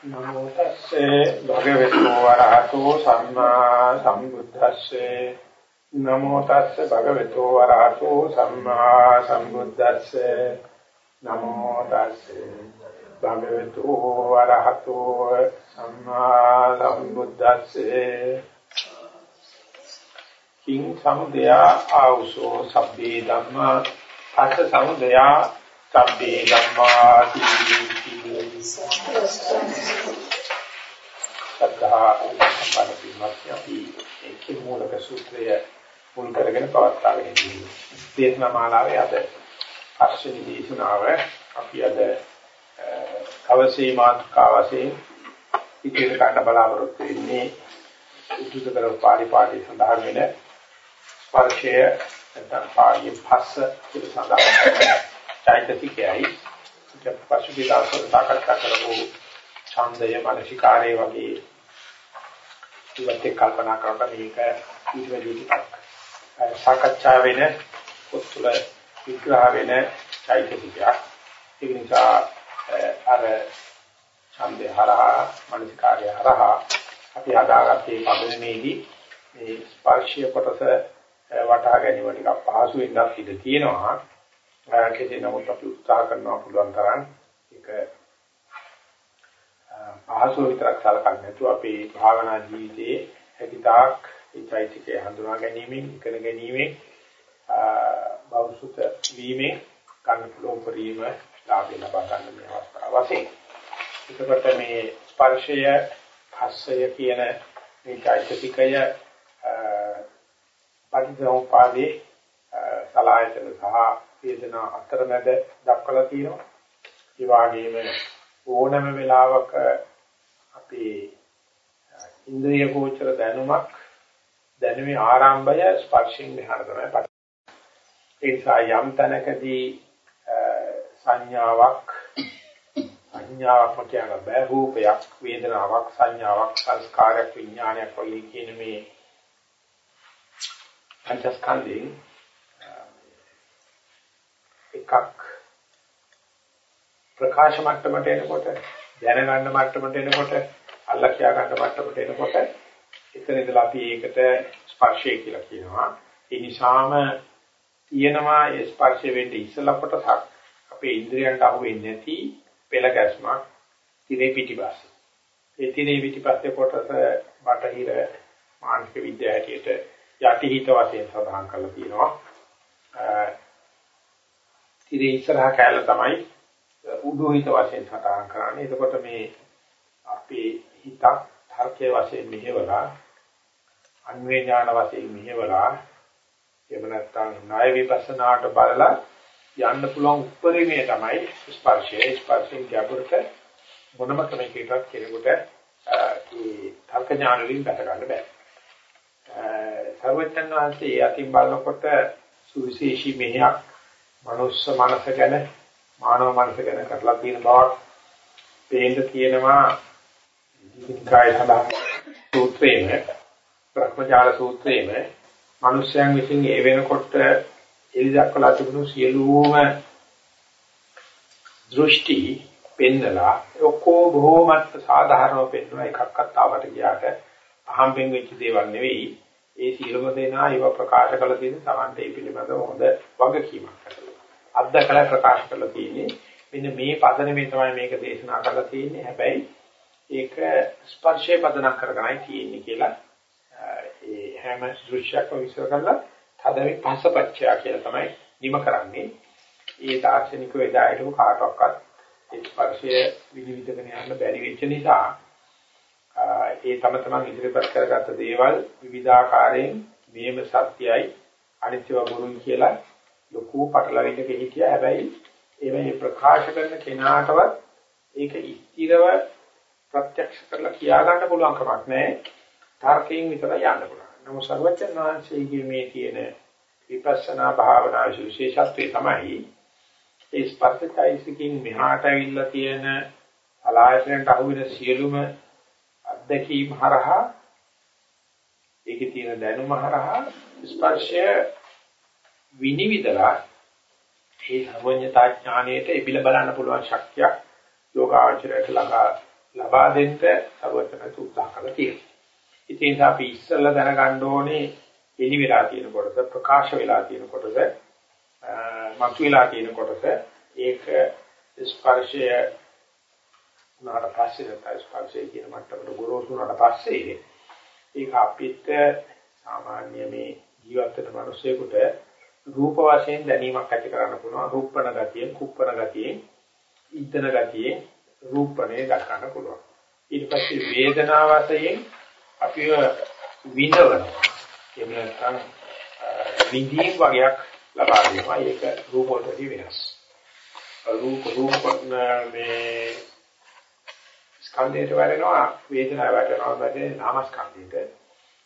නමෝ තස්සේ භගවතු වරහතෝ සම්මා සම්බුද්දස්සේ. නමෝ තස්සේ භගවතු වරහතෝ සම්මා සම්බුද්දස්සේ. නමෝ තස්සේ භගවතු වරහතෝ සම්මා සම්බුද්දස්සේ. කිං සමුදයා ආවුසෝ සබ්බේ ධම්මා. අස්ස සමුදයා සබ්බේ ධම්මා සද්ධා සම්පන්නති අපි ඒකේ මූලික සූත්‍රය මුල් කරගෙන පවත්වාගෙන ඉන්නේ. දේශනා මාලාවේ අද අශ්විනී දේශනාව අපි අද කවසේ මාතෘකාවසේ ඉතිරි ගන්න බලාපොරොත්තු වෙන්නේ උද්දුතකර පාළි පාඨය සඳහන් වෙන ස්පර්ශය නැත්නම් පාළි භස්ස කියලා සඳහන් චෛතසිකයයි පසුගිය දවස්වල සාකච්ඡා කරපු ඡන්දය මානසිකාරය වගේ ඉවත් කල්පනා කරලා මේක ඊට වැඩි ටිකක් සාකච්ඡා වෙන පොත්තුල විග්‍රහ වෙන චෛතසිකයක් ඒ නිසා අර ඡන්දේ හරහා මානසිකාරය හරහා අපි හදාගත්තේ පදනමේදී මේ ස්පර්ශය කොටස වටහා ගැනීම ටිකක් පහසු වෙනක් ඉඳ තියෙනවා. කෙසේ නමුත් අපි උත්සාහ කරනවා පුළුවන් තරම් ඒක පහසු විතරක් සලකන්නේ නැතුව අපේ භාවනා ජීවිතයේ හැකිතාක් ඒ චෛත්‍යකේ හඳුනා ගැනීමෙන් ඉගෙන ගැනීමෙන් බෞසුත වීමෙන් ගන්න පුළුවන් පරිම ලාභය ලබා ගන්න මේ අවස්ථාව වශයෙන්. එතකොට මේ ස්පර්ශය, භස්සය කියන මේ චෛත්‍යකය පටිච්චසමුපාදේ සලායතන සහ වේදනා අතරමැද දක්වලා තියෙනවා. ඒ වගේම ඕනම වෙලාවක අපේ ඉන්ද්‍රිය ගෝචර දැනුමක් දැනුමේ ආරම්භය ස්පර්ශයෙන් මෙහාට තමයි පටන් ඒ නිසා යම් තැනකදී සංඥාවක් සංඥාවක් කියන බෑ රූපයක් වේදනාවක් සංඥාවක් සංස්කාරයක් විඥානයක් වගේ කියන මේ පංචස්කන්ධයෙන් එකක් ප්‍රකාශ මට්ටමට එනකොට දැනගන්න මට්ටමට එනකොට අල්ලා කියා ගන්න මට්ටමට එනකොට එතන ඉඳලා අපි ඒකට ස්පර්ශය කියලා කියනවා. ඒ නිසාම තියෙනවා ඒ ස්පර්ශය වෙන්නේ ඉස්සලා කොටසක් අපේ ඉන්ද්‍රියන්ට අහු වෙන්නේ නැති පෙළ ගැස්මක් තිරේ පිටිපස්ස. ඒ තිරේ පිටිපස්සේ කොටස බටහිර මානසික විද්‍යාව හැටියට යටිහිත වශයෙන් සඳහන් කරලා තියෙනවා. ඉතින් ඉස්සරහා කැලල තමයි උඩුහිත වශයෙන් සටහන් කරන්නේ. එතකොට මේ අපේ හිත තර්කයේ වශයෙන් මෙහෙवला අන්වේ ඥාන වශයෙන් මෙහෙवला එහෙම නැත්නම් ණය විපස්සනාට බලලා යන්න පුළුවන් උත්පරිමේ තමයි ස්පර්ශය. ස්පර්ශයෙන් ගැඹුරට මොනම ක්‍රමයකටවත් කෙනෙකුට ඒ තර්ක ඥාන වලින් බැස ගන්න බෑ. සර්වඥාන්සේ යකින් බලනකොට සුවිශේෂී මෙහෙයක් මනුස්ස මනස ගැන මානව මනස ගැන කරලා තියෙන බවක් පේන්න තියෙනවා. ඉතිකාය සඳහන් සූත්‍රයේ ප්‍රඥාල සූත්‍රයේ මිනිස්යන් විසින් ඒ වෙනකොට එලි දක්වලා තිබුණු සියලුම දෘෂ්ටි පෙන්නලා ඔක්කොම බොහොමත් සාධාරණව පෙන්වන එකක්වත් ආවට ගියාට අහම්බෙන් වෙච්ච දේවල් නෙවෙයි. ඒ සියලුම දෙනා ඒව ප්‍රකාශ කළ තියෙන සමන්ට ඒ පිළිබඳව හොඳ වගකීමක් කරලා අත්දකලා ප්‍රකාශ කරලා තියෙන්නේ. මෙන්න මේ පදනමේ තමයි මේක දේශනා කරලා තියෙන්නේ. හැබැයි ඒක ස්පර්ශයේ පදනම් කරගෙනයි තියෙන්නේ කියලා ඒ හැම දෘශ්‍යයක්ම විශ්ල කරලා තදවි පස්සපච්චය කියලා තමයි නිම කරන්නේ. ඒ දාර්ශනික වේදායටම කාටවත් ඒ ස්පර්ශය විවිධකගෙන යන්න බැරි වෙච්ච නිසා ඒ තම තමන් ඉදිරිපත් කරගත්ත දේවල් විවිධාකාරයෙන් මේම සත්‍යයි අනිත්‍යව බොරුයි කියලා ලොකු පටලවිල්ලක හිටියා. හැබැයි ඒ ප්‍රකාශ කරන කෙනාටවත් ඒක ස්ථිරව ප්‍රත්‍යක්ෂ කරලා කියා ගන්න පුළුවන් කමක් නැහැ. තර්කයෙන් විතරයි යන්න පුළුවන්. නමුත් සර්වචන් වහන්සේගේ මේ තියෙන විපස්සනා භාවනා විශේෂත්වය තමයි ඒ ස්පර්ශයිසිකින් මෙහාට ඇවිල්ලා තියෙන අලායතනට අහුවෙන සියලුම අත්දැකීම් හරහා ඒකේ තියෙන දැනුම හරහා ස්පර්ශය විනිවිදලා ඒ සර්වඥතා ඥාණයට එපිල බලන්න පුළුවන් ශක්තියක් යෝගාචරයට ළඟා ලබා දෙන්න සර්වඥ උත්සාහ කරලා තියෙනවා. ඉතින් අපි ඉස්සෙල්ලා දැනගන්න ඕනේ එලි වෙලා තියෙන කොටස ප්‍රකාශ වෙලා තියෙන කොටස මතු වෙලා තියෙන කොටස ඒක ස්පර්ශය උනාට පස්සේ නැත්නම් ස්පර්ශය කියන මට්ටමට ගොරෝසු උනාට පස්සේ ඒක අපිට සාමාන්‍ය මේ ජීවත් වෙන මිනිස්සුෙකුට රූප වශයෙන් දැනීමක් ඇති කරන්න පුළුවන්. රූපණ ගතියෙන් කුප්පණ ගතියෙන් ඊතන ගතියෙන් රූපණේ දක්වන්න පුළුවන්. ඊට පස්සේ වේදනා වශයෙන් අපිව විඳවනවා එහෙම නැත්නම් විඳීම් වගේක් ලබා දෙනවා. ඒක රූප වලදී වෙනස්. රූප රූප මේ ස්කන්ධයට වැටෙනවා වේදනාව වැටෙනවා වැටෙන නාමස්කන්ධයට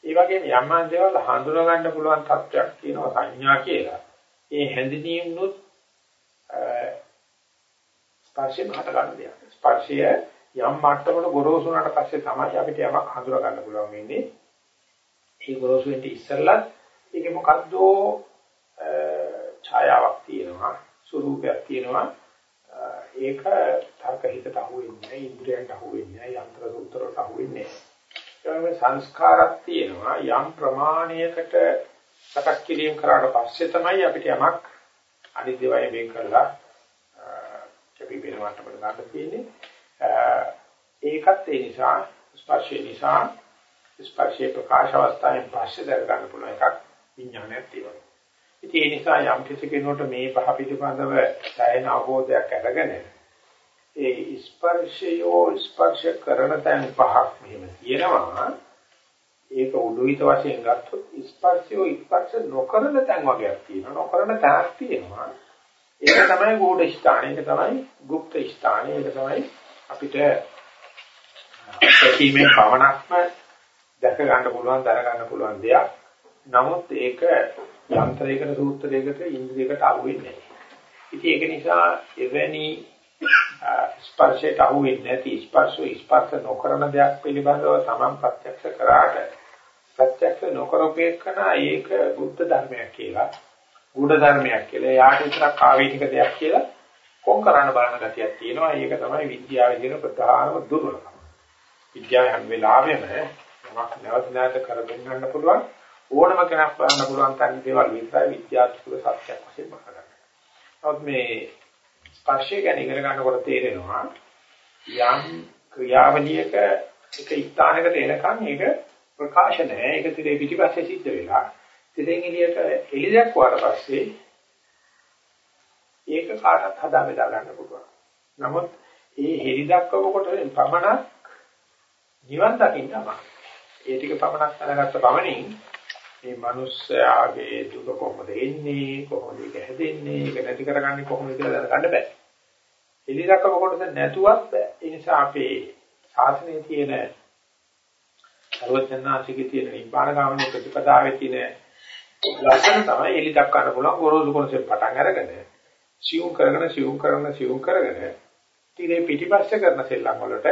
ඒ වගේම යම්මන් දේවල් හඳුනා ගන්න පුළුවන් තත්ත්වයක් කියනවා සංඥා කියලා. ඒ හැඳිනීමුත් ස්පර්ශයෙන් හට ගන්න දෙයක්. ස්පර්ශය යම් මට්ටමකට ගොරෝසු වුණාට පස්සේ තමයි අපිට යමක් හඳුනා ගන්න පුළුවන් වෙන්නේ. ඒ ගොරෝසු වෙන්න ඉස්සෙල්ලත් ඒකේ මොකද්ද ඡායාවක් තියෙනවා, ස්වරූපයක් තියෙනවා. ඒක තර්ක හිතට අහු වෙන්නේ නැහැ, ඉන්ද්‍රියන්ට අහු වෙන්නේ නැහැ, යන්ත්‍ර සූත්‍රවලට අහු වෙන්නේ නැහැ. ඒ සංස්කාරක් තියෙනවා යම් ප්‍රමාණයකට සකස් කිරීම කරාට පස්සේ තමයි අපිට යමක් අනිත්‍ය වය වෙන් කරලා කැපි වෙනවට ගන්න තියෙන්නේ ඒකත් ඒ නිසා ස්පර්ශය නිසා ස්පර්ශයේ ප්‍රකාශ අවස්ථාවෙන් පස්සේ දර ගන්න පුළුවන් එකක් විඥානයක් තියෙනවා ඉතින් ඒ නිසා යම් කිසි කෙනෙකුට මේ පහ පිළිබඳව සෑහෙන අවබෝධයක් අරගෙන ඒ ස්පර්ශයෝ ස්පර්ශ කරන තැන් පහක් මෙහෙම තියෙනවා ඒක උඩුහිත වශයෙන් ගත්තොත් ස්පර්ශයෝ ස්පර්ශ නොකරන තැන් වගේක් තියෙනවා නොකරන තැනක් තියෙනවා ඒක තමයි ගෝඩ ස්ථාන ඒක තමයි গুপ্ত ස්ථාන ඒක තමයි අපිට ප්‍රතිමේ පවණක්ම දැක ගන්න පුළුවන් දර ගන්න පුළුවන් දෙයක් නමුත් ඒක යන්ත්‍රයකට සූත්‍රයකට ඉන්ද්‍රියකට අහු වෙන්නේ නැහැ. ඉතින් ඒක නිසා එවැනි ස්පර්ශයට අහු වෙන්නේ නැති ස්පර්ශෝ ස්පර්ශ නොකරන දෙයක් පිළිබඳව තමන් ප්‍රත්‍යක්ෂ කරාට ප්‍රත්‍යක්ෂ නොකරපේකන ඒක බුද්ධ ධර්මයක් කියලා ගුඪ ධර්මයක් කියලා යාට විතරක් ආවේනික දෙයක් කියලා කොම් කරන්න බලන ගතියක් තියෙනවා. ඒක තමයි විද්‍යාවේ තියෙන ප්‍රධානම දුර්වලකම. විද්‍යාව හැම වෙලාවෙම යමක් නැවත නැවත කර දෙන්නන්න පුළුවන්. ඕනම කෙනෙක් බලන්න පුළුවන් තනි දේවල් විතරයි විද්‍යාත්මක සත්‍යයක් වශයෙන් මතක ගන්න. නමුත් මේ ස්පර්ශය ගැන ඉගෙන ගන්නකොට තේරෙනවා යම් ක්‍රියාවලියක එක ස්ථානයකට එනකන් ඒක ප්‍රකාශ නැහැ. ඒක තිරේ පිටිපස්සේ සිද්ධ වෙලා. තිරෙන් එළියට එළියක් වාට පස්සේ ඒක කාටත් හදා බෙදා ගන්න පුළුවන්. නමුත් ඒ හෙලි දක්වනකොට පමණක් නිවන් දකින්න අමාරුයි. ඒ ටික පමණක් දැනගත්ත පමණින් මේ මිනිස්යාගේ දුක කොහොමද එන්නේ කොහොමද ඒක හැදෙන්නේ ඒක නැති කරගන්නේ කොහොමද කියලා දැනගන්න බෑ. එලිරකම කොටස නැතුවත් බෑ. ඒ නිසා අපේ ශාසනයේ තියෙන සර්වඥාසිකේ තියෙන නිබ්බාන ගාමී ප්‍රතිපදාවේ තියෙන ලක්ෂණ තමයි එලි දක්වන්න පුළුවන් ගොරෝසු කොටසෙන් පටන් අරගෙන සියුම් කරගෙන සියුම් කරගෙන සියුම් කරගෙන ඊටේ පිටිපස්සේ කරන සෙල්ලම් වලට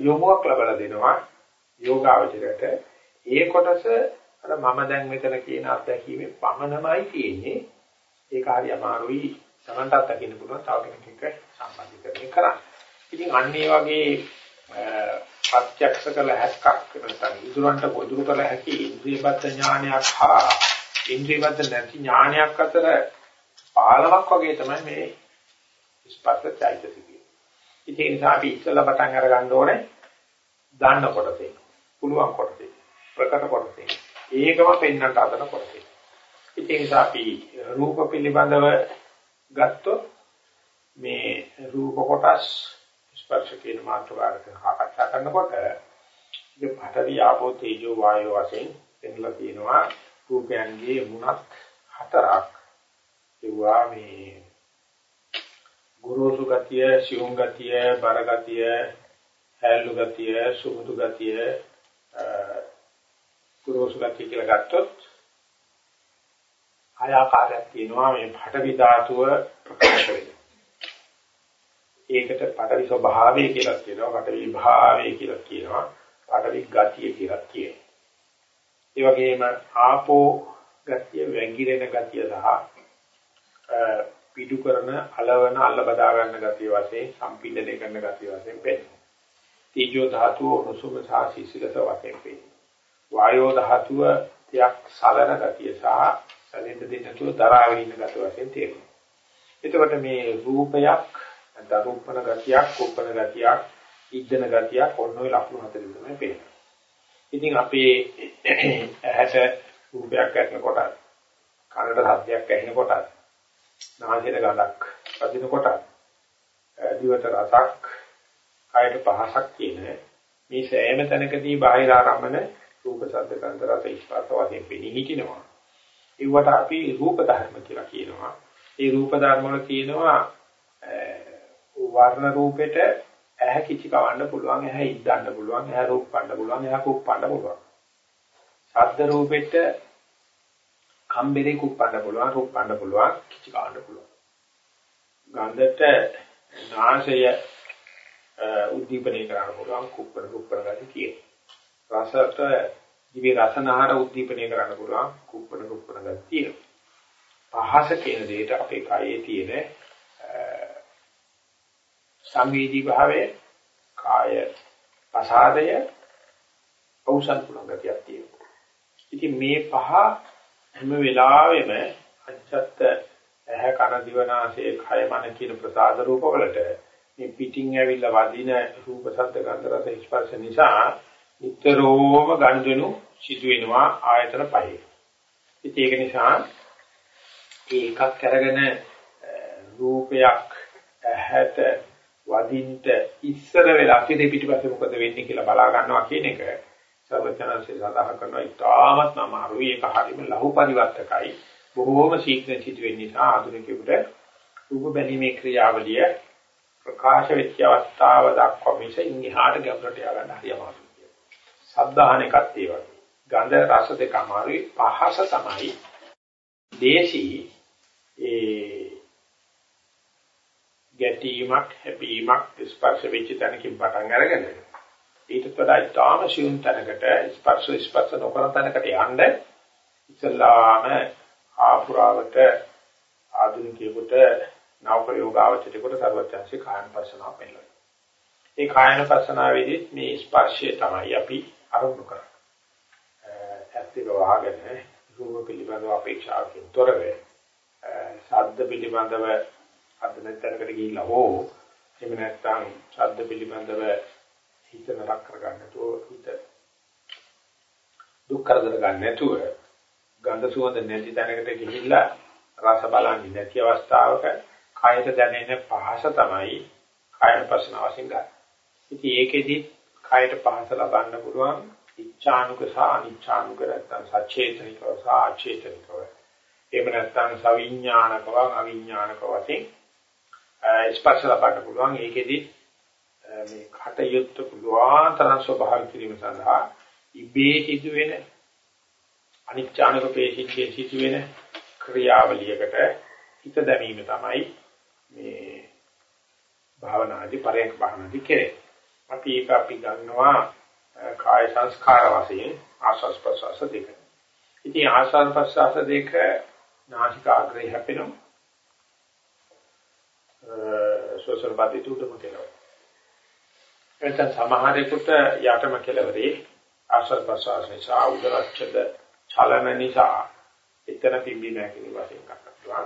යොමුවක් ලබා දෙනවා යෝගාවචරයට ඒ කොටස අර මම දැන් මෙතන කියන අත්දැකීමේ පමණමයි තියෙන්නේ. ඒක හරි අමාරුයි. Tamanටත් දකින්න පුළුවන් තව කෙනෙක් එක්ක සම්බන්ධීකරණය කරන්න. ඉතින් අන්න ඒ වගේ ප්‍රත්‍යක්ෂ කළ හැක්කක් නැත්නම් ඉදුරන්ට පොදුරු කළ හැකි ඉන්ද්‍රියපත් ඥානයක් හා ඉන්ද්‍රියපත් නැති ඥානයක් අතර පාලමක් වගේ තමයි මේ ස්පර්ශ චෛතසිකය. ඉතින් ඒ නිසා අපි ඉස්සෙල්ලා පටන් අර ගන්න ඕනේ දාන්න කොටසේ. පුළුවන් කොටසේ. ප්‍රකට කොටසේ. ඒකම පෙන්වන්නට හදන කොටසේ. ඉතින් අපි රූප පිළිබඳව ගත්තොත් මේ රූප කොටස් ස්පර්ශ කියන මාතෘකාවට කතා කරනකොට මේ පඨවි ආපෝ තේජෝ වායෝ වශයෙන් පෙන්ලා තියෙනවා රූපයන්ගේ මුණක් හතරක් ඒවා මේ ගුරුසු ගතිය, සියුම් ගතිය, බර ගතිය, හැලු ගතිය, සුමුදු ගතිය, ගුරුසු ගතිය කියලා ගත්තොත් හය ආකාරයක් තියෙනවා මේ පඨවි ධාතුව ප්‍රකාශ වෙන්නේ. ඒකට පඨවි ස්වභාවය කියලා කියනවා, පඨවි භාවය කියලා කියනවා, පඨවි ගතිය කියලා කියනවා. ඒ වගේම ආපෝ ගතිය, වැగిරෙන ගතිය සහ පිටු කරන අලවන අල්ල බදා ගන්න ගතිය වශයෙන් සම්පීඩනය කරන ගතිය වශයෙන් පෙන්නනවා. තීජෝ ධාතුව උණුසුම සහ සිසිලස වශයෙන් පෙන්නනවා. වායෝ ධාතුව යක් සලන ගතිය සහ සැලෙන්න දෙන්න තුල දරාගෙන ඉන්න ගතිය වශයෙන් තේරෙනවා. එතකොට මේ රූපයක් දරුප්පන ගතියක්, කුප්පන ගතියක්, ඉද්දන ගතියක් ඔන්න ඔය ලක්ෂණ හතරෙන් තමයි පේන්නේ. ඉතින් අපේ ඇහැට රූපයක් ඇහෙනකොට, කනට ශබ්දයක් ඇහෙනකොට, නාසයට ගඳක් වදිනකොට, දිවට රසක්, කයට පහසක් කියන මේ සෑම තැනකදී බාහිර ආරම්මන රූප ශබ්ද ගන්ධ රස ස්පර්ශ වශයෙන් පෙනී හිටිනවා. ඒවට අපි රූප ධර්ම කියලා කියනවා. ඒ රූප ධර්ම වල කියනවා වර්ණ රූපෙට ඇහැ කිචි කවන්න පුළුවන්, ඇහැ ඉද්දන්න පුළුවන්, ඇහැ රූපන්න පුළුවන්, ඇහැ කුප්පන්න පුළුවන්. ශබ්ද රූපෙට කම්බරේ කුප්පන්න පුළුවන්, රූපන්න පුළුවන්, කිචි කවන්න පුළුවන්. ගන්ධට නාසය උද්දීපනය කරන්න පුළුවන්, කුප්පන කුප්පන ගති කියන. රසට දිවි රසනහර උද්දීපනය කරන්න පුළුවන්, කුප්පන කුප්පන ගති තියෙනවා. පහස කියන දෙයට අපේ කයේ තියෙන සංවේදී භාවය කාය ප්‍රසාදය අවසන් පුලං ගතියක් තියෙනවා. ඉතින් මේ පහ හැම වෙලාවෙම අජත්ත ඇහ කන දිවනාසය කය මන කියන ප්‍රසාද රූප වලට මේ පිටින් ඇවිල්ලා වදින රූප ශබ්ද ගන්ධ රස ස්පර්ශ නිසා නිතරම ගනුදෙනු සිදු වෙනවා ආයතන පහේ. ඉතින් ඒක නිසා ඒකක් අරගෙන රූපයක් ඇහැට වදින්ට ඉස්සර වෙලා පිටේ පිටිපස්සේ මොකද වෙන්නේ කියලා බලා ගන්නවා කියන එක සර්වඥාන්සේ සඳහන් කරනවා ඉතාමත් අමාරුයි ඒක හරීම ලහු පරිවර්තකයි බොහෝම ශීඝ්‍ර සිදු වෙන නිසා ආධුනිකයෙකුට රූප බැලීමේ ක්‍රියාවලිය ප්‍රකාශ වෙච්ච අවස්ථාව දක්වා මිස ඉන්හිහාට ගැඹුරට ය아가න්න හරි අමාරුයි. සද්ධාහන එකත් ඒ වගේ. ගන්ධ රස දෙක අමාරුයි. පහස තමයි දේශී ඒ ගැටීමක් හැපීමක් ස්පර්ශ වෙච්ච තැනකින් පටන් අරගෙන ඊට වඩා ඊටාම ශියුම් තැනකට ස්පර්ශ ස්පර්ශ නොකරන තැනකට යන්න ඉස්සල්ලාම ආපුරාවට ආධුනිකයෙකුට නවපයෝගාවචරයකට සර්වඥාන්සේ කායන පස්සනාව පෙන්නනවා. ඒ කායන පස්සනාවේදී මේ ස්පර්ශය තමයි අපි අරමුණු කරන්නේ. ඇත්තක වහගෙන රූප පිළිබඳව අපේක්ෂාවකින් තොරව ශබ්ද පිළිබඳව අද නැත්තරකට ගිහිල්ලා හෝ එහෙම නැත්නම් ශබ්ද පිළිබඳව හිත නරක කරගන්න නැතුව හිත දුක් කරදර ගන්න නැතුව ගන්ධ සුවඳ නැති තැනකට ගිහිල්ලා රස බලන්නේ නැති අවස්ථාවක කායයට දැනෙන පහස තමයි කායන පස්සන වශයෙන් ගන්න. ඉතින් ඒකෙදි කායට පහස ලබන්න පුළුවන් ඉච්ඡානුක සහ අනිච්ඡානුක නැත්නම් සචේතනිකව සහ අචේතනිකව. එහෙම නැත්නම් සවිඥානිකව අවිඥානික වශයෙන් ස්පර්ශ ලබන්න පුළුවන් ඒකෙදි මේ කටයුත්ත පුළුවන් තරම් ස්වභාව කිරීම සඳහා ඉබේ සිදුවෙන අනිච්චානක පේශිකේ සිදුවෙන ක්‍රියාවලියකට හිත දැමීම තමයි මේ භාවනාදී පරයන්ක භාවනාදී කෙරේ. අපි ඒක අපි ගන්නවා කාය සංස්කාර වශයෙන් ආස්වාස් ප්‍රසවාස දෙක. ඉතින් ආස්වාස් ප්‍රසවාස දෙක නාසිකාග්‍රය හැපෙනවා. සෝසල් බාධිත උඩම කෙලවර. එතන සමහරෙකුට යටම කෙලවරේ ආශ්වාස ප්‍රශ්වාස නිසා උදරච්ඡද චලන නිසා එතන පිම්බි නැකිලි වශයෙන් කරනවා.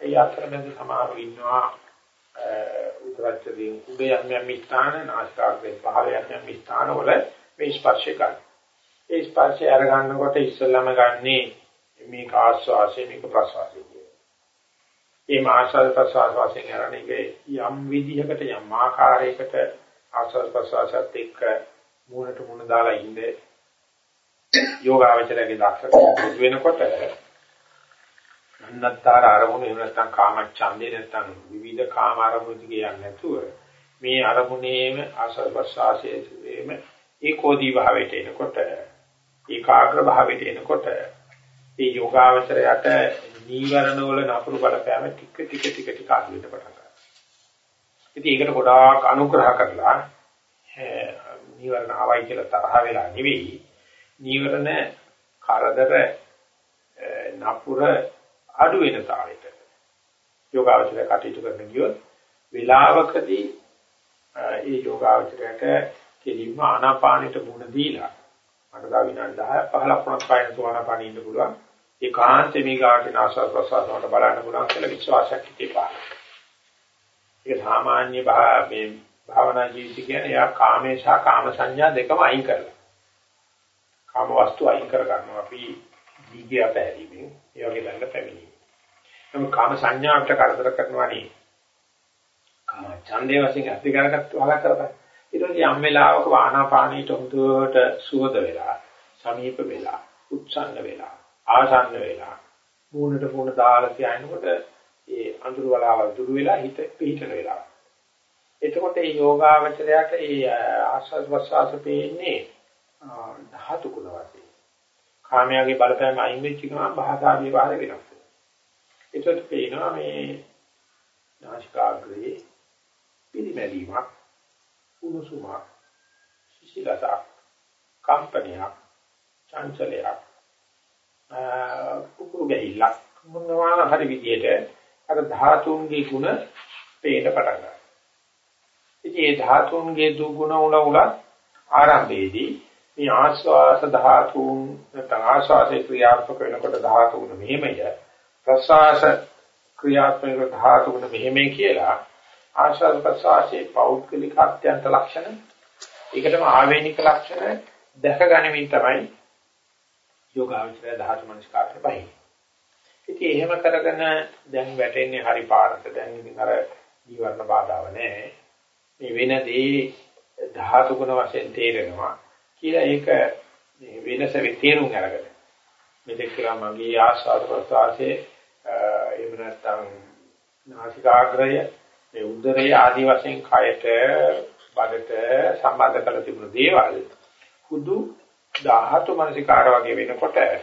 ඒ අතරමැද සමහරව ඉන්නවා උදරච්ඡදයෙන් උඩ යම් යම් ස්ථාන නාසිකාග්‍රේ පහළ යම් යම් ස්ථාන වල මේ ස්පර්ශය ගන්න. ඒ ස්පර්ශය අරගන්නකොට ඉස්සෙල්ලාම ගන්නේ මේක ආශ්වාසය මේක ප්‍රශ්වාසය මේ ආශ්වාස ප්‍රශ්වාස වශයෙන් අරණේගේ යම් විදිහකට යම් ආකාරයකට ආශ්වාස ප්‍රශ්වාසත් එක්ක මූණට මූණ දාලා ඉන්නේ යෝගාවචරයේ දක්ෂකම වෙනකොට අන්නත්තර අරමුණු එහෙම නැත්නම් කාම ඡන්දේ නැත්නම් විවිධ කාම අරමුණු දිගේ යන්නේ නැතුව මේ අරමුණේම ආශ්වාස ප්‍රශ්වාසයේම ඒකෝදී භාවයට එනකොට ඒකාග්‍ර භාවයට එනකොට මේ යෝගාවචරයට නීවරණ වල නපුරු බලපෑම ටික ටික ටික ටික අඩු වෙන්න පටන් ගන්නවා. ඉතින් ඒකට ගොඩාක් අනුග්‍රහ කරලා නීවරණ ආවයි කියලා තරහ වෙලා නෙවෙයි නීවරණ කරදර නපුර අඩු වෙන තාලෙට යෝගාවචරය කටයුතු කරන ගියොත් විලාවකදී ඒ යෝගාවචරයට කෙලින්ම ආනාපානෙට මුණ දීලා මට දා විනාඩි 10ක් 15ක් වුණත් පායන සෝනාපානෙ ඉන්න පුළුවන් ඒකාන්තේ මේ ගාටි නාසස් ප්‍රසවාසයට බලන්න පුළුවන් කියලා විශ්වාසයක් හිතේ පාන. ඒක සාමාන්‍ය මේ භාවනා ජීවිතය කියන්නේ යා කාමේ සහ කාම සංඥා දෙකම අයින් කරලා. කාම වස්තු අයින් කර ගන්නවා අපි දීගය පැහැදීමෙන් ඒ වගේ ළඟ පැමිණීම. නමුත් කාම සංඥාවට කරදර කරනවා නේ. කාම ඡන්දේ වශයෙන් ඇති කරගත්ත වහලා කරපන්. ඊට පස්සේ යම් වෙලාවක ආනාපානීට හොඳට සුවද වෙලා, සමීප වෙලා, උත්සන්න වෙලා, ආසන්න වෙලා, මූණට මූණ දාලා තියනකොට ඒ අඳුර වලාවල් දුරු වෙලා හිත පිහිටන වෙලාව. එතකොට මේ යෝගාවචරයට ඒ ආස්වාද ප්‍රසආස පේන්නේ ධාතු කුල වශයෙන්. කාමයාගේ බලපෑම අයින් වෙච්ච ගමන් භාෂා විවහාර වෙනස් වෙනවා. ඒකට පේනවා මේ නාසිකාග්‍රේ පිළිමැලීමක් උණුසුමක් සිසිලසක් කම්පනයක් චංචලයක් කුකුරු ගැහිල්ලක් මොනවා හරි විදියට අර ධාතුන්ගේ ගුණ පේන්න පටන් ගන්නවා. ඉතින් මේ ධාතුන්ගේ දුගුණ උන උල ආරම්භයේදී මේ ආස්වාස ධාතුන් නැත්නම් ආස්වාසේ ක්‍රියාත්මක වෙනකොට ධාතුන් මෙහෙමය ප්‍රසවාස ක්‍රියාත්මක ධාතුන් මෙහෙමයි කියලා ආස්වාද ප්‍රසවාසයේ පෞද්ගලික අත්‍යන්ත ලක්ෂණ ඒකටම ආවේනික ලක්ෂණ දැක ගැනීමෙන් තමයි යෝගාවචරය ධාතු මනස්කාරට බහි. ඉතින් එහෙම කරගෙන දැන් වැටෙන්නේ හරි පාරට දැන් ඉතින් අර ජීවන බාධාව නැහැ. මේ වෙනදී ධාතු ගුණ වශයෙන් තේරෙනවා කියලා ඒක මේ වෙනස තේරුම් අරගෙන. මෙතෙක් කියලා මගේ ආස්වාද ප්‍රසවාසයේ එහෙම නැත්නම් නාසිකාග්‍රය මේ උදරයේ ආදි වශයෙන් කයට බඩට සම්බන්ධ කරලා තිබුණු දේවල් හුදු ධාතු මනසිකාර වගේ වෙනකොට ඒ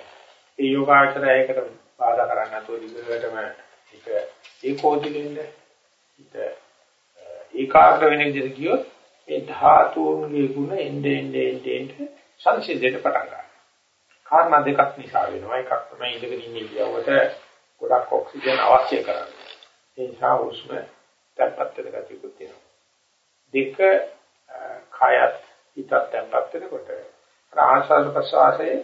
යෝගාචරයයකට බාධා කරන්නේ නැතුව දිගටම ඒක ඒකෝදිලින්ද හිත ඒකාග්‍ර වෙන විදිහට ගියොත් ඒ ධාතුන්ගේ ගුණ එnde ende ende ende සංසිද්ධියට පටන් ගන්නවා. කාරණා දෙකක් නිසා වෙනවා. එකක් තමයි ඉඳගෙන ඉන්න ඉරියව්වට ගොඩක් ඔක්සිජන් අවශ්‍ය කරන්නේ. ඒ නිසා හුස්ම තැම්පත් වෙන ගතියකුත් තියෙනවා. දෙක කායත් හිතත් තැම්පත් වෙනකොට ආස්වාද ප්‍රසවාසයේ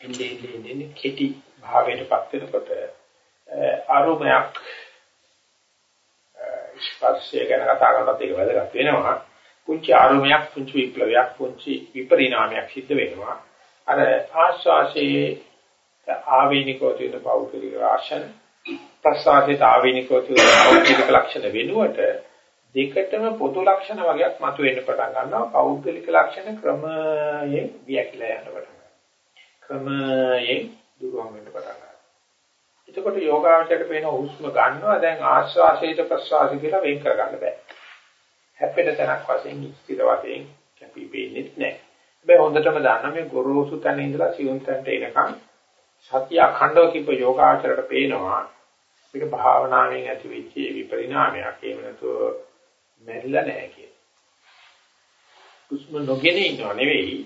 එන්නේ එන්නේ කෙටි භාවයටපත් වෙනකොට ආරෝමයක් ස්පර්ශය ගැන කතා කරනකොට ඒක වැදගත් වෙනවා. පුංචි ආරෝමයක් පුංචි විප්ලවයක් පුංචි විපරිණාමයක් සිද්ධ වෙනවා. අර ආස්වාසේ ආවේනිකව තියෙන පෞද්ගලික ආශන ප්‍රසආසිත ආවේනිකව තියෙන පෞද්ගලික ලක්ෂණ වෙනුවට දෙකටම පොදු ලක්ෂණ වගේක් මතුවෙන්න පටන් ගන්නවා පෞද්ගලික ලක්ෂණ ක්‍රමයෙන් වියකිලා යන පටන් ගන්නවා ක්‍රමයෙන් දුරවන් වෙන්න පටන් ගන්නවා එතකොට යෝගාවචරයට පේන හුස්ම ගන්නවා දැන් ආශ්වාසයට ප්‍රශ්වාසය කියලා වෙන් කර ගන්න බෑ. හැප්පෙන තැනක් වශයෙන් ස්ථිර වශයෙන් කැපි වෙන්නේ නැහැ හැබැයි හොඳටම දන්න මේ ගොරෝසු තැන ඉඳලා සියුම් තැනට එනකන් සතිය අඛණ්ඩව කිප්ප යෝගාචරයට පේනවා. මේක භාවනාවෙන් ඇති වෙච්ච විපරිණාමයක්. එහෙම නැතුව මැරිලා නැහැ කියන. හුස්ම නොගෙන ඉන්නව නෙවෙයි.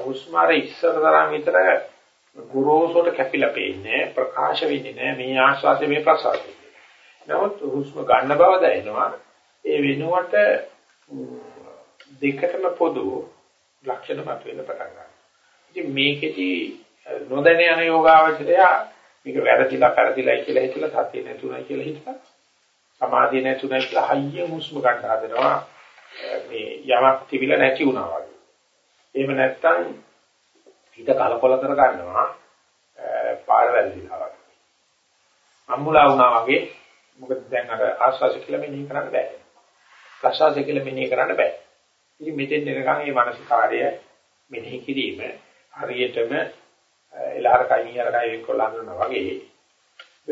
හුස්ම අර ඉස්සර තරම් විතර ගුරුසොට කැපිලා පේන්නේ ප්‍රකාශ වෙන්නේ නැහැ මේ ආශ්වාසය මේ ප්‍රශ්වාසය. නමුත් හුස්ම ගන්න බව දැනෙනවා ඒ වෙනුවට දෙකටම පොදු ලක්ෂණ මත වෙන පටන් ගන්නවා. ඉතින් මේකෙදි නොදැන යන යෝගාවචරය මේක වැරදිලා පෙරදිලායි කියලා හිතලා සතිය නැතුණයි කියලා හිතලා සමාධිය නැතුණයි කියලා හයිය හුස්ම ගන්න හදනවා මේ යමක් තිබිලා නැති වුණා වගේ. එහෙම නැත්නම් හිත කලකොල කර ගන්නවා පාර වැරදිලා වගේ. අම්මුලා වුණා වගේ මොකද දැන් අර ආස්වාස කියලා මෙනෙහි කරන්න බෑ. ප්‍රසවාස කියලා මෙනෙහි කරන්න බෑ. ඉතින් මෙතෙන් එනකන් මේ මානසිකාර්ය මෙනෙහි කිරීම හරියටම එලහර කයිනියර කයි වෙන්කොල්ල හඳුනනවා වගේ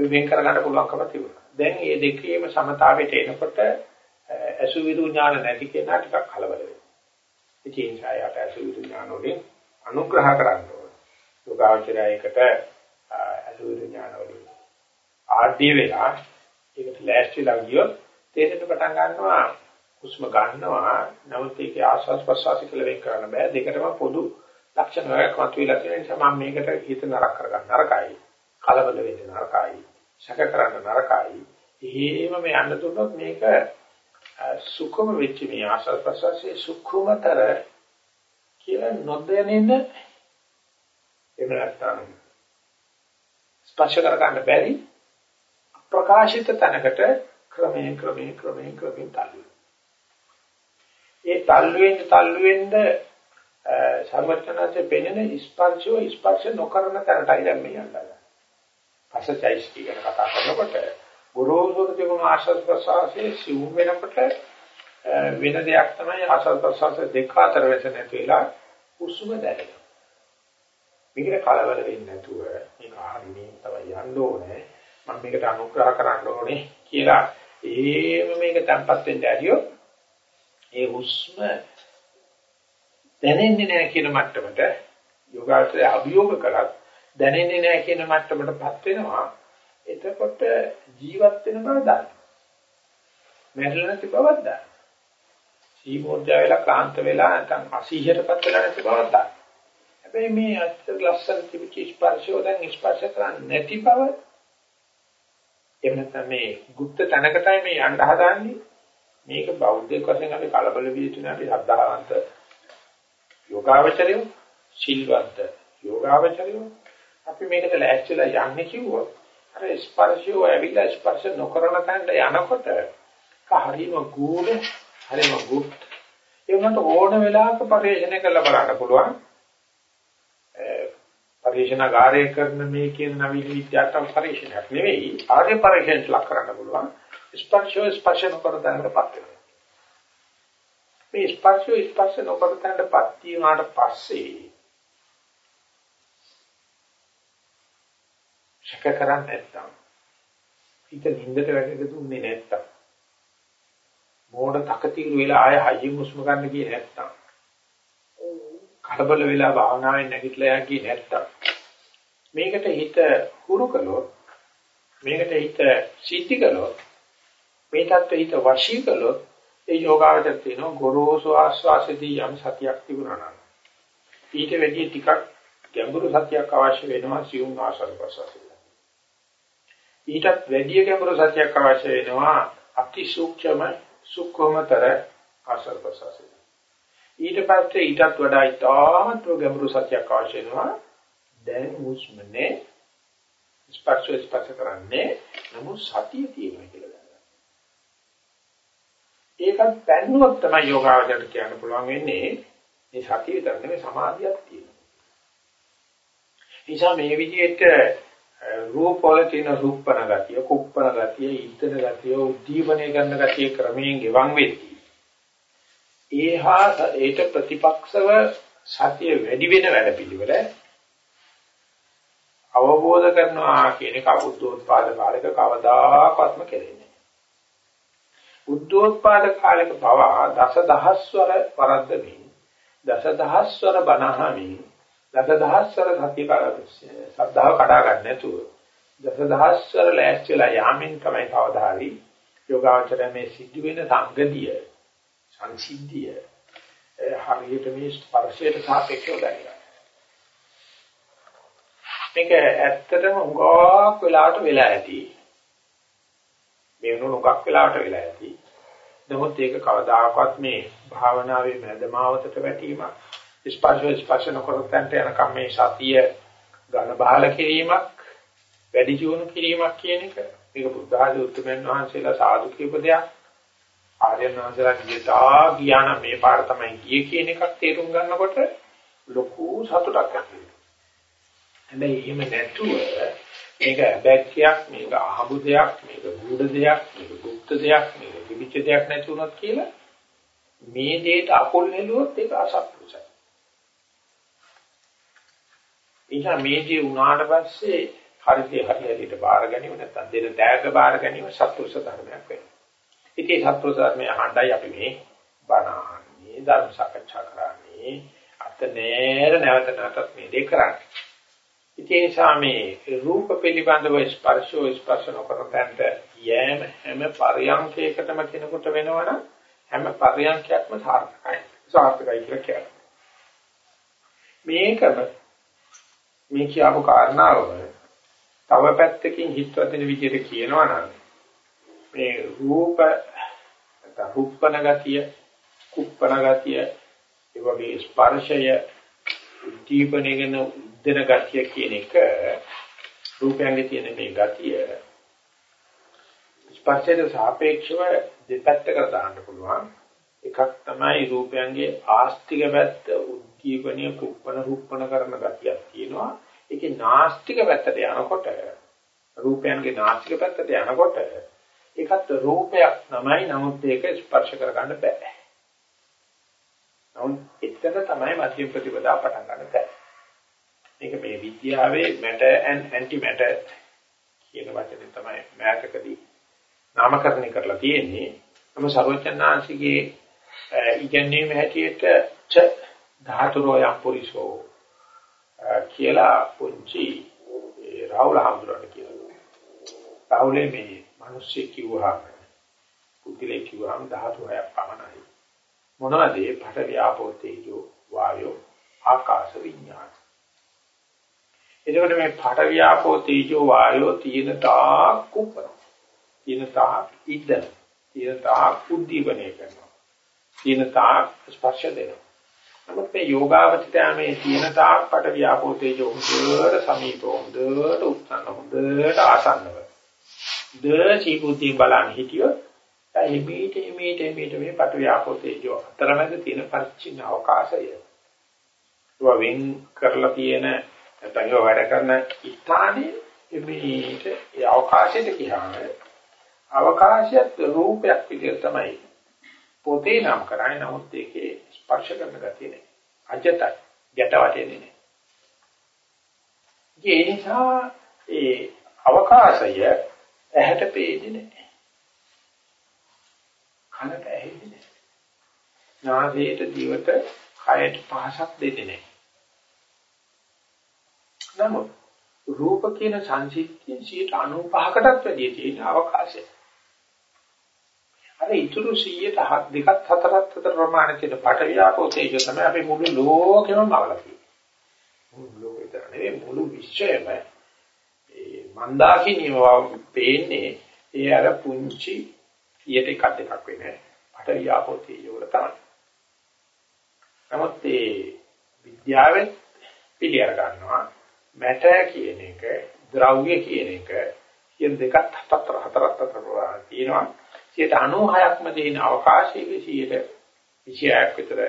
වෙන් කරගන්න පුළුවන්කම තිබුණා. දැන් මේ දෙකේම සමතාවයට එනකොට අසුවිරු ඥාන නැති කෙනා ටිකක් කලබල වෙනවා. ඒ නිසා යට අසුවිරු ඥාන වලින් අනුග්‍රහ කරන්න ඕනේ. යෝගාචරයයකට අසුවිරු ඥාන වලින් ආර්ධිය වෙලා ඒකට ලෑස්තිලා ගියොත් තේරෙන්න පටන් ගන්නවා හුස්ම ගන්නවා නමුත් ඒකේ ආස්වාස් ප්‍රස්වාස කියලා වෙන් කරන්න බෑ දෙකටම පොදු ලක්ෂණ වලක් මතුවලා තියෙන නිසා මම මේකට හිත නරක කරගන්න නරකයි. කලබල වෙන්න නරකයි. ශක කරන්න නරකයි. එහෙම මේ යන්න දුන්නොත් මේක සුඛම වෙච්ච මේ ආසල් ප්‍රසවාසයේ සුඛමතර කියලා නොදැනෙන එහෙම නැත්නම් ස්පර්ශ කර ගන්න බැරි ප්‍රකාශිත තැනකට ක්‍රමයෙන් ක්‍රමයෙන් ක්‍රමයෙන් ක්‍රමයෙන් තල්ලු. ඒ තල්ලු වෙන්න තල්ලු වෙන්න සර්වඥාන්සේ පෙනෙන ස්පර්ශෝ ස්පර්ශ නොකරන තැනටයි දැන් මේ යන්නේ. පසචෛස්ටි ගැන කතා කරනකොට ගුරුසුර තිබුණු ආශ්‍රද ප්‍රසවාසයේ සිව් වෙනකොට වෙන දෙයක් තමයි ආශ්‍රද ප්‍රසවාස දෙක අතර වෙස නැති වෙලා උස්ම දැනෙනවා. මේකට කලබල වෙන්නේ නැතුව මේක හරිනේ තමයි යන්න ඕනේ. මම මේකට අනුග්‍රහ කරන්න ඕනේ කියලා එහෙම මේක තැම්පත් වෙන්න ඇරියෝ ඒ හුස්ම දැනෙන්නේ නැහැ කියන මට්ටමට යෝගාචරය අභියෝග කළත් දැනෙන්නේ නැහැ කියන මට්ටමටපත් වෙනවා. එතකොට ජීවත් වෙන බව දන්න. මැරෙලා නැති බවක් දන්න. සීමෝර්ජා වෙලා ක්ලාන්ත වෙලා නැත්නම් අසීහයටපත් වෙලා නැති බවක් දන්න. හැබැයි මේ අත් ලස්සන තිබිච්ච ස්පර්ශය දැන් ස්පර්ශ කරන්නේ නැති බව එහෙම නැත්නම් මේ গুপ্ত තනකටයි මේ යන්න හදාන්නේ මේක බෞද්ධ වශයෙන් අපි කලබල විය යුතු නැහැ අපි ශ්‍රද්ධාවන්ත යෝගාවචරයෝ සිල්වන්ත යෝගාවචරයෝ අපි මේකට ලෑස්තිලා යන්නේ කිව්වොත් අර ස්පර්ශය ඇවිල්ලා ස්පර්ශ නොකරන තැනට යනකොට හරිම ගුණ හරිම ගුප්ත ඒ වුණාට ඕන වෙලාවක පරිශන කරලා බලන්න පුළුවන්. පරිශනාගාරය කරන මේ කියන නවීන විද්‍යාත්මක පරිශනයක් නෙවෙයි ආර්ය පරිශනයක් ලක් කරන්න පුළුවන්. ස්පර්ශය ස්පර්ශ නොකර තැනටපත් වෙනවා. මේ ස්පර්ශය ස්පර්ශ නොකර තැනටපත් වීමාට පස්සේ ශක කරන්නේ නැත්තම් හිත නින්දට වැටෙන්න දුන්නේ නැත්තම් මෝඩ තකතිරු වෙලා ආය හයියෙන් හුස්ම ගන්න ගියේ නැත්තම්. කලබල වෙලා භාවනාවෙන් නැගිටලා යකි නැත්තම්. මේකට හිත හුරු කළොත් මේකට හිත සිද්ධි කළොත් මේ தත්ත්වෙ හිත වශී කළොත් ඒ යෝගාවට තියෙන ගොරෝසු ආස්වාසදී යම් සතියක් තිබුණා නම්. ඊට වැඩි ටිකක් ගැඹුරු සතියක් අවශ්‍ය වෙනවා සියුම් ආසන ප්‍රසවාසය ඊටත් වැඩි ගැඹුරු සත්‍යයක් අවශ්‍ය වෙනවා අති සූක්ෂම සුක්ෂමතර ආශ්‍රව ප්‍රසවාසය. ඊට පස්සේ ඊටත් වඩා ඉතාමත් ගැඹුරු සත්‍යයක් අවශ්‍ය වෙනවා දැන් හුස්මනේ ස්පර්ශ ස්පර්ශ කරන්නේ නමුත් සතිය තියෙනවා කියලා ගන්නවා. ඒකත් පැන්නුවක් තමයි යෝගාවචරයට කියන්න පුළුවන් වෙන්නේ මේ සතිය විතර නෙමෙයි සමාධියක් තියෙනවා. නිසා මේ විදිහට රූප වල තියෙන රූපන ගතිය, කුප්පන ගතිය, ඊතන ගතිය, උද්දීපනය කරන ගතිය ක්‍රමයෙන් ගෙවන් වෙද්දී. ඒහා ඒට ප්‍රතිපක්ෂව සතිය වැඩි වෙන වැඩ පිළිවෙල අවබෝධ කරනවා කියන එක බුද්ධෝත්පාද කාලයක කවදාකවත්ම කෙරෙන්නේ නැහැ. බුද්ධෝත්පාද කාලයක පවා දසදහස්වර වරද්දමින් දසදහස්වර බණහමින් දසදහස්වර සත්‍ය සද්ධාව කඩා ගන්න නැතුව දසදහස්වර ලෑස්තිලා යාමින් තමයි කවදාහරි යෝගාචරය මේ සිද්ධ වෙන සංගතිය සංසිද්ධිය හරියට මේ ස්පර්ශයට සාපේක්ෂව දැනගන්න. මේක ඇත්තටම උගාවක් වෙලාවට වෙලා ඇති. මේ උණු උගක් වෙලාවට වෙලා ඇති. නමුත් ඒක කවදාකවත් මේ භාවනාවේ මැදමාවතට වැටීමක් ස්පර්ශ ස්පර්ශ නොකරතන්ට යනකම් මේ සතිය ඝන බහල කිරීමක් වැඩි ජීවණු කිරීමක් කියන එක මේක බුද්ධ ආදී උතුම්යන් වහන්සේලා සාදු කියප දෙයක් ආර්යයන් වහන්සේලා ගියතා ගියාන මේ පාර තමයි ගියේ කියන එකක් තේරුම් ගන්නකොට ලොකු සතුටක් ඇති හැබැයි එහෙම නැතුව මේක බැක්තියක් මේක අහඹු දෙයක් මේක ගුඩ දෙයක් මේක গুপ্ত දෙයක් මේක විවිච්ච දෙයක් නැති වුණත් කියලා මේ දෙයට අකුල් නෙළුවොත් ඒක අසත්පුරුෂයි නිසා මේ දේ වුණාට පස්සේ හරියට හරියට බාර ගැනීම නැත්නම් දෙන තෑග්ග බාර ගැනීම සත්පුරුෂ ධර්මයක් වෙනවා. ඉතින් සත්පුරුෂ ධර්මයේ අහණ්ඩයි අපි මේ බණන්නේ ධර්ම සාකච්ඡා කරන්නේ අත නෑර නැවත නැවතත් මේ දේ කරන්නේ. ඉතින් නිසා මේ රූප පිළිබඳව ස්පර්ශෝ ස්පර්ශ නොකරන තැනට යෑම හැම පරියන්කයකටම කෙනෙකුට වෙනවනම් හැම පරියන්කයක්ම සාර්ථකයි. සාර්ථකයි කියලා කියනවා. මේකම මේ කියපු කාරණාව තව පැත්තකින් හිතවදින විදිහට කියනවා නම් මේ රූප නැත්නම් රුප්පන ගතිය, කුප්පන ගතිය, ඒ වගේ ස්පර්ශය, දීපණයගෙන උද්දන ගතිය කියන එක රූපයන්ගේ තියෙන මේ ගතිය ස්පර්ශයට සාපේක්ෂව දෙපැත්තකට දාන්න පුළුවන්. එකක් තමයි රූපයන්ගේ ආස්තික පැත්ත උද්දීපනීය කුප්පන රුප්පන කරන ගතියක් තියෙනවා. ඒකේ නාස්තික පැත්තට යනකොට රූපයන්ගේ නාස්තික පැත්තට යනකොට ඒකත් රූපයක් තමයි නමුත් ඒක ස්පර්ශ කරගන්න බෑ. නමුත් එතන තමයි මධ්‍යම ප්‍රතිපදාව පටන් ගන්න බෑ. මේක මේ විද්‍යාවේ matter and antimatter කියන වචනේ තමයි මෑතකදී නාමකරණය කරලා තියෙන්නේ. නම සර්වචන්නාංශිකේ ඉගැන්වීම හැටියට ච ධාතුරෝ යම් පුරිසෝ කියලා පුංචි රාහුල හඳුරන කියලා. රාහුලේ මේ මිනිස්සු කිව්වහම පුද්ගලෙක් කිව්වහම ධාතු හයක් පමණයි. මොනවද ඒ පඨ ව්‍යාපෝ තේජෝ වායෝ ආකාශ විඥාන. එතකොට මේ පඨ ව්‍යාපෝ තේජෝ වායෝ තියෙන තාක් කුප්පන. තියෙන තාක් ඉද්දන. තියෙන තාක් උද්දීපනය කරනවා. තියෙන තාක් ස්පර්ශ දෙනවා. නමුත් මේ යෝගාවචිතය මේ තියෙන තාක් පට ව්‍යාපෝ තේජෝ හොඳට සමීපව හොඳට උත්සන්න හොඳට ආසන්නව. ද චීකුති බලන් හිටියොත් එහිමීට එහිමීට එහිමීට මේ පට ව්‍යාපෝ තේජෝ අතරමැද තියෙන පරිච්ඡින්න අවකාශය. ඒවා වෙන් කරලා තියෙන නැත්නම් ඒවා වැඩ කරන ස්ථානයේ එහිමීට ඒ අවකාශයට කියහම අවකාශයත් රූපයක් විදිහට තමයි පොතේ නම් කරන්නේ නමුත් ඒකේ ස්පර්ශ කරන ගතිය නෑ. අජතයි. ගැට වටේන්නේ නෑ. ඒ නිසා ඒ අවකාශය ඇහැට පේන්නේ නෑ. කනට ඇහෙන්නේ නෑ. නාසයට දිවට කයට පහසක් දෙන්නේ නෑ. නමුත් රූප කියන සංසිද්ධියෙන් 95කටත් වැඩිය තියෙන අවකාශය. අර ඉතුරු 100ට දෙකක් හතරක් අතර ප්‍රමාණය තියෙන පටවියාපෝ තේජෝ තමයි අපි මුළු ලෝකෙම මවලා තියෙන්නේ. මුළු ලෝකෙට නෙවෙයි මුළු විශ්වයම ඒ මන්දාකිනියව පේන්නේ ඒ අර පුංචි 100ට එකක් දෙකක් වෙන්නේ පටවියාපෝ තේජෝ වල තමයි. නමුත් ඒ විද්‍යාවෙන් පිළිඅර ගන්නවා මැටර් කියන එක ද්‍රව්‍ය කියන එක කියන දෙකක් හතර හතරක් අතර තියෙනවා 96ක්ම දෙන අවකාශයේ 100ක් විතර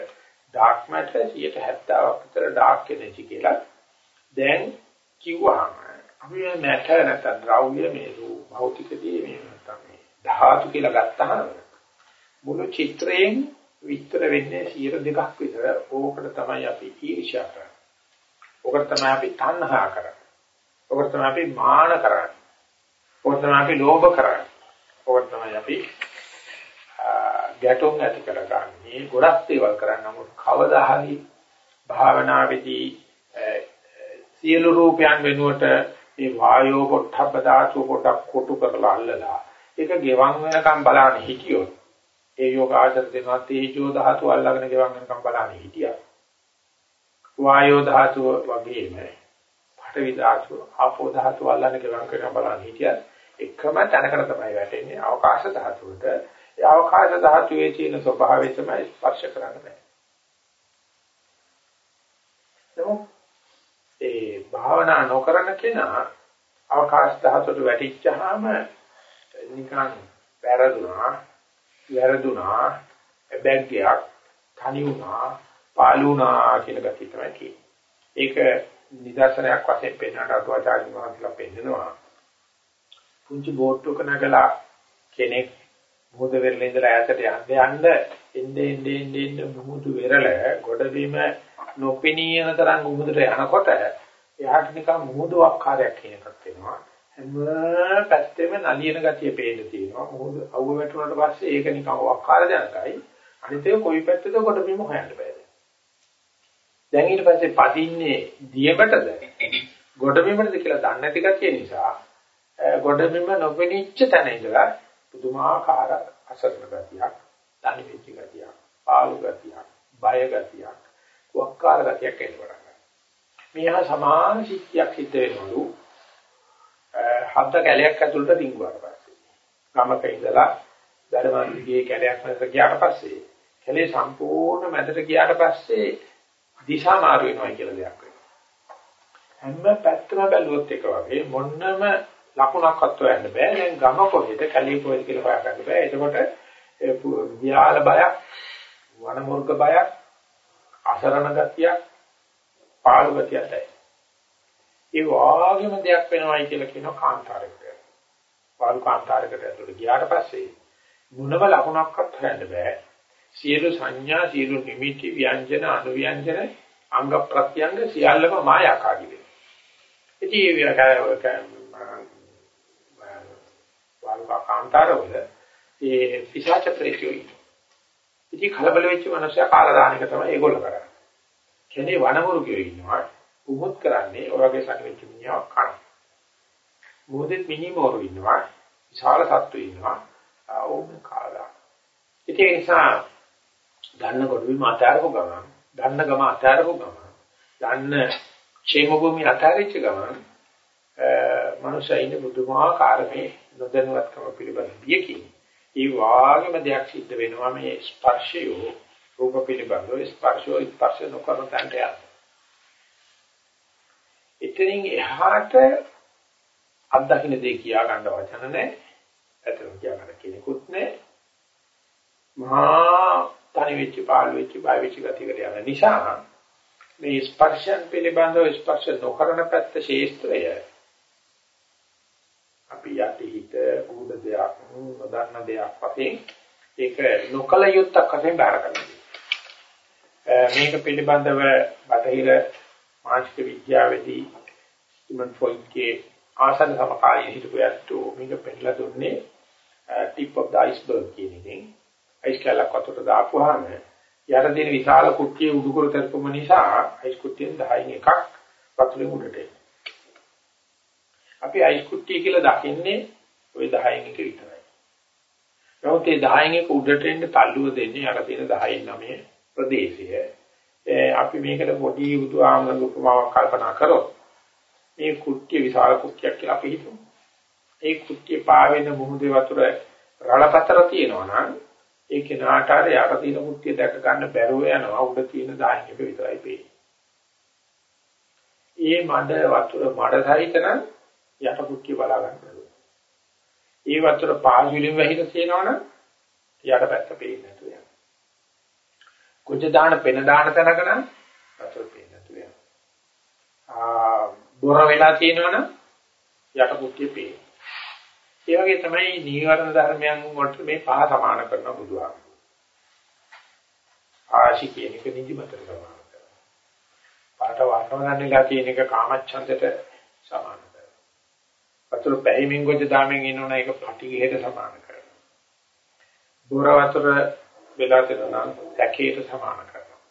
dark matter 70ක් විතර dark energy කියලා දැන් කිව්වහම අපි මේ matter නැත්නම් ද්‍රව්‍ය මේ භෞතිකදී මේ නැත්නම් මේ ධාතු කියලා ගත්තාම මුළු චිත්‍රයෙන් විස්තර වෙන්නේ 102ක් විතර ඕකට තමයි අපි ඊර්ෂ්‍යා කරන්නේ. ඕකට තමයි අපි තණ්හා කරන්නේ. ඕකට තමයි අපි මාන කරන්නේ. ඕකට තමයි අපි ලෝභ කරන්නේ. ඕක තමයි අපි ගැටුම් ඇති කරගන්නේ. ගොඩක් දේවල් කරන්න. නමුත් කවදා හරි භාවනාවේදී සියලු රූපයන් වෙනුවට මේ වායෝ පොට්ටබ්බ ධාතු පොටක් කොටු කරලා අල්ලලා ඒක ගෙවන් වෙනකම් බලන්න හිටියොත් ඒ යෝගාචර දෙනවා තේජෝ ධාතු අල්ලගෙන ගෙවන් වෙනකම් බලන්න හිටියා වායෝ ධාතු වගේම පඨවි ධාතු ආපෝ ධාතු අල්ලගෙන ගෙවන් කරන බලන්න හිටියා එකම තැනකට තමයි වැටෙන්නේ අවකාශ ධාතුවට. ඒ අවකාශ ධාතුවේ තියෙන ස්වභාවය තමයි ස්පර්ශ කරන්න බෑ. නමුත් ඒ භාවනා නොකරන කෙනා අවකාශ ධාතුවට වැටිච්චාම නිකන් වැරදුනා, වැරදුනා, බැග්ගයක් තනි වුණා, පාළු වුණා කියන ගතිය තමයි තියෙන්නේ. ඒක නිදර්ශනයක් වශයෙන් පෙන්වන්නට අතුවාචාර්ය මහත්මයා පෙන්නනවා. පුංචි බෝට්ටුවක නැගලා කෙනෙක් මුහුද වෙරළ ඉඳලා ඈතට යන්න යන්න එන්නේ එන්නේ එන්නේ මුහුදු වෙරළ ගොඩබිම නොපෙනීන තරම් මුහුදට යනකොට එයාට නිකන් මුහුදු ආකාරයක් කියන එකක් වෙනවා. හැම පැත්තෙම නලියන ගතිය පේන්න තියෙනවා. මුහුදු අවුව වැටුණාට පස්සේ ඒක නිකන් ආකාර ජනකයි අනිත් එක කොයි පැත්තද ගොඩබිම හොයන්න බෑ දැන් ඊට පස්සේ පදින්නේ දියබටද ගොඩබිමද කියලා දන්නේ නැති ගතිය නිසා ගොඩබිම නොපෙනිච්ච තැන ඉඳලා පුදුමාකාර අසරණ ගතියක්, තනි වෙච්ච ගතියක්, පාළු ගතියක්, බය ගතියක්, වක්කාර ගතියක් එන්න පටන් ගන්නවා. මේහා සමාන සිද්ධියක් සිද්ධ වෙනවලු. හද්ද කැලයක් ඇතුළට රිංගුවාට පස්සේ ගමක ඉඳලා දඩමන්දිගේ කැලයක් මැදට ගියාට පස්සේ කැලේ සම්පූර්ණ මැදට ගියාට පස්සේ දිශා මාරු වෙනවා කියලා දෙයක් වෙනවා. හැම පැත්තම බැලුවොත් එක වගේ මොන්නම ලකුණක්වත් හොයන්න බෑ. දැන් ගම කොහෙද කැලේ කොහෙද කියලා හොයාගන්න බෑ. එතකොට වියාල බයක්, වනමුර්ග බයක්, අසරණ ගතියක්, පාළු ගතියක් දැයි. ඒ වාගේම දෙයක් වෙනවයි කියලා කියනවා කාන්තාරයකට. පාළු කාන්තාරයකට ඇතුළට ගියාට පස්සේ මොනම ලකුණක්වත් හොයන්න බෑ. සියලු සංඥා, සියලු නිමිති, ව්‍යංජන, අනුව්‍යංජන, අංග ප්‍රත්‍යංග සියල්ලම මායාකාරී වෙනවා. ඉතින් මේ වාල්කා කාන්තාරවල ඒ පිසාච ප්‍රේතයෝ ඉතින් කලබල වෙච්ච මනුස්සයා කාලා දාන එක තමයි ඒගොල්ලෝ කරන්නේ. කෙනේ වනමුරුගයෝ ඉන්නවා. උමුත් කරන්නේ ඔය වගේ සැකෙච්ච මිනිහා කන. මොහොතේ මිනිමෝරු ඉන්නවා. විශාල සත්තු ඉන්නවා. ඕම කාලා. ඉතින් ඒ නිසා දන්න කොට බිම අතාරපු ගමන්, දන්න ගම අතාරපු ගමන්, දන්න ക്ഷേම භූමිය අතාරිච්ච ගමන් මනුෂ්‍යය ඉන්නේ බුදුමාකාර මේ නොදැනුවත්කම පිළිබඳ බියකින්. ඒ වාගේම දෙයක් සිද්ධ වෙනවා මේ ස්පර්ශය රූප පිළිබඳව ස්පර්ශය ස්පර්ශ නොකරන තැනට යනවා. එතනින් එහාට අත්දකින්න දෙය කියා ගන්න වචන නැහැ. ඇත්තම කියා ගන්න කෙනෙකුත් නැහැ. මහා තනි වෙච්ච පාළු වෙච්ච බය වෙච්ච ගතියකට යන නිසා මේ ස්පර්ශයන් පිළිබඳව ස්පර්ශ නොකරන පැත්ත ශේස්ත්‍රය අපි යටි හිත කුඩ දෙයක් නොදන්න දෙයක් වශයෙන් ඒක නොකල යුත්තක් වශයෙන් බාර ගන්නවා මේක පිළිබඳව බටහිර මානසික විද්‍යාවේදී ස්ටිමන් ෆොයිඩ්ගේ ආසන්න සමකාලීන හිටපු යැත්තෝ මේක පෙන්නලා දුන්නේ tip of the iceberg කියන එකෙන් අයිස් කැලක් වතුරට දාපුවාම යට දින විශාල කුට්ටිය උඩුකුරු කරපම නිසා අයිස් කුට්ටියෙන් 10න් එකක් වතුරේ උඩට එනවා. අපි අයිස් කුට්ටිය කියලා දකින්නේ ওই 10න් එක විතරයි. නමුත් ඒ 10න් එක උඩට එන්න තල්ලුව දෙන්නේ අර දින 10න් 9 ප්‍රදේශය. අපි මේකට පොඩි උදු ආමන උපමාවක් කල්පනා කරොත් මේ කුට්ටිය විශාල කුට්ටියක් කියලා අපි හිතමු. ඒ කුට්ටිය පාවෙන මුහුදේ වතුර රළපතර තියෙනවා නම් ඒ කෙනාට අර යට තියෙන මුට්ටිය දැක ගන්න බැරුව යනවා උඩ තියෙන දාහික විතරයි පේන්නේ. ඒ මඩ වතුර මඩ සහිත නම් යට මුට්ටිය බලා ගන්න බැහැ. ඒ වතුර පාළුලින් වැහිලා තියෙනවනම් යට පැත්ත පේන්නේ නැතුව යනවා. කුජ දාන පෙන දාන තැනක නම් වතුර පේන්නේ නැතුව යනවා. ආ බොර වෙලා තියෙනවනම් යට මුට්ටිය පේන්නේ. ඒ වගේ තමයි නීවරණ ධර්මයන් වලට මේ පහ සමාන කරන බුදුහාමුදුරුවෝ. ආශි කියන එක නිදිමතට සමාන කරනවා. පාට වර්ණවන්නේලා කියන එක කාමච්ඡන්දයට සමාන කරනවා. වතුර බැහිමින් ගොජ දාමින් ඉන්නවන එක පටිඝයට සමාන කරනවා. බොර වතුර වෙලා තියෙනවා සැකයට සමාන කරනවා.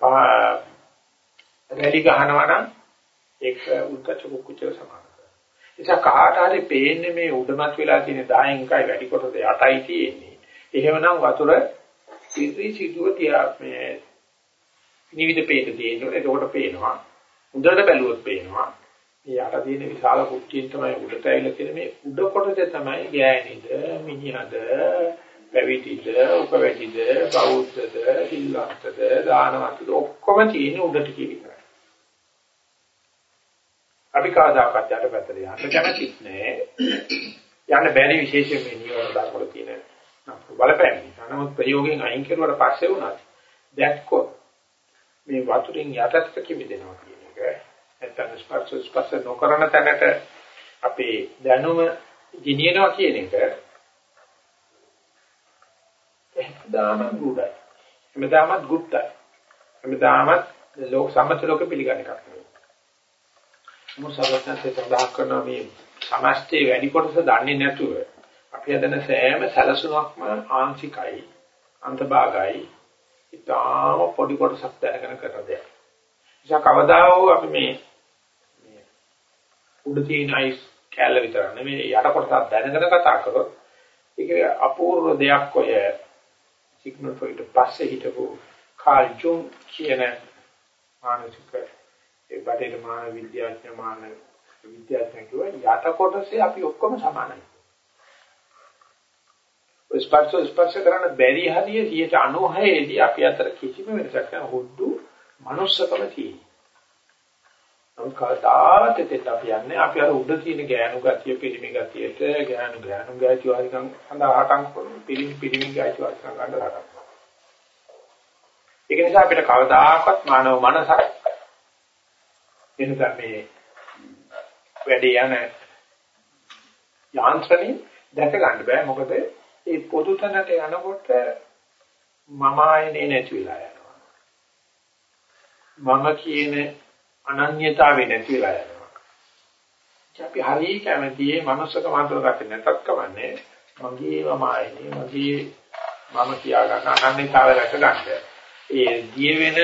පා රැලි ගහනවා නම් ඒක උද්දච්ච කුච්චට සමාන නිසා කාට හරි පේන්නේ මේ උඩමත් වෙලා තියෙන 10න් එකයි වැඩි කොටස යටයි තියෙන්නේ. එහෙමනම් වතුර ඉරි සිදුව තියා මේ නිවිද පේන තියෙනවා. එතකොට පේනවා. හොඳට බැලුවොත් පේනවා. මේ යට තියෙන විශාල කුට්ටියෙන් තමයි උඩට ඇවිල්ලා තියෙන මේ උඩ කොටසේ තමයි ගෑනිද, මිනිහද, පැවිදිද, උපවැදිද, බෞද්ධද, සිල්වන්තද, දානවන්තද ඔක්කොම තියෙන උඩට කියන අපි කවදාකවත් යටපැත්තට යන්න කැමතිත් නෑ. යන්න බැරි විශේෂයෙන් මේ නියම ධර්ම තියෙන බලපෑම නිසා. නමුත් ප්‍රයෝගයෙන් අයින් කරුවාට පස්සේ වුණත් දැක්කොත් මේ වතුරින් යටට කිමිදෙනවා කියන එක නැත්නම් ස්පර්ශ ස්පර්ශ නොකරන තැනට අපේ දැනුම ගෙනියනවා කියන එක හැමදාම ගුඩයි. හැමදාමත් ගුප්තයි. හැමදාමත් ලෝක සම්මත ලෝක පිළිගන්න එකක් නෙවෙයි. මොසවත්නසේ සඳහන් කරන මේ සමස්තයේ වැඩි කොටස දන්නේ නැතුව අපි හදන සෑම සැලසුමක්ම ආංශිකයි අන්තභාගයි ඊටාම පොඩි කොටසක් දැනගෙන කරන දෙයක්. නිසා කවදා හෝ අපි මේ උඩ තියෙන අයිස් කැල විතර නෙමෙයි යට කොටසක් දැනගෙන කතා කරොත් ඒක අපූර්ව දෙයක් ඔය සිග්මන්ඩ් ෆ්‍රොයිඩ් පස්සේ හිටපු කාල් ජුන් කියන මානසික ඒ බටේට මාන විද්‍යාඥ මාන විද්‍යාඥයෝ කියවා යට කොටසේ අපි ඔක්කොම සමානයි. ස්පර්ශ ස්පර්ශ කරන බැරි හරිය 96 දී අපි අතර කිසිම වෙනසක් නැහැ. හුදු manussකම තියෙනවා. නමුත් කවදාවත් දෙත් අපි යන්නේ අපි අර උඩ තියෙන ගෑනු ගතිය පිරිමි ගතියට ගෑනු ගෑනු ගතිය වරිකම් සඳහාටම් කරන පිරිමි පිරිමි ගතිය වරිකම් ගන්න තරම්. ඒක නිසා අපිට කවදාකවත් මානව මනසක් එනකම් මේ වැඩේ යන යාන්ත්‍රණي දැක ගන්න බෑ මොකද ඒ පොදු තැනට යනකොට මම ආයනේ නැති වෙලා යනවා. මම කියන අනන්‍යතාවේ නැති වෙලා යනවා. අපි හරිය කැමතියි මනුස්සක මාතෘ ගන්න නැතත් කවන්නේ මගේ මම ආයනේ මගේ මම කියා ගන්න අනන්‍යතාවය රැක ගන්න. ඒ දිය වෙන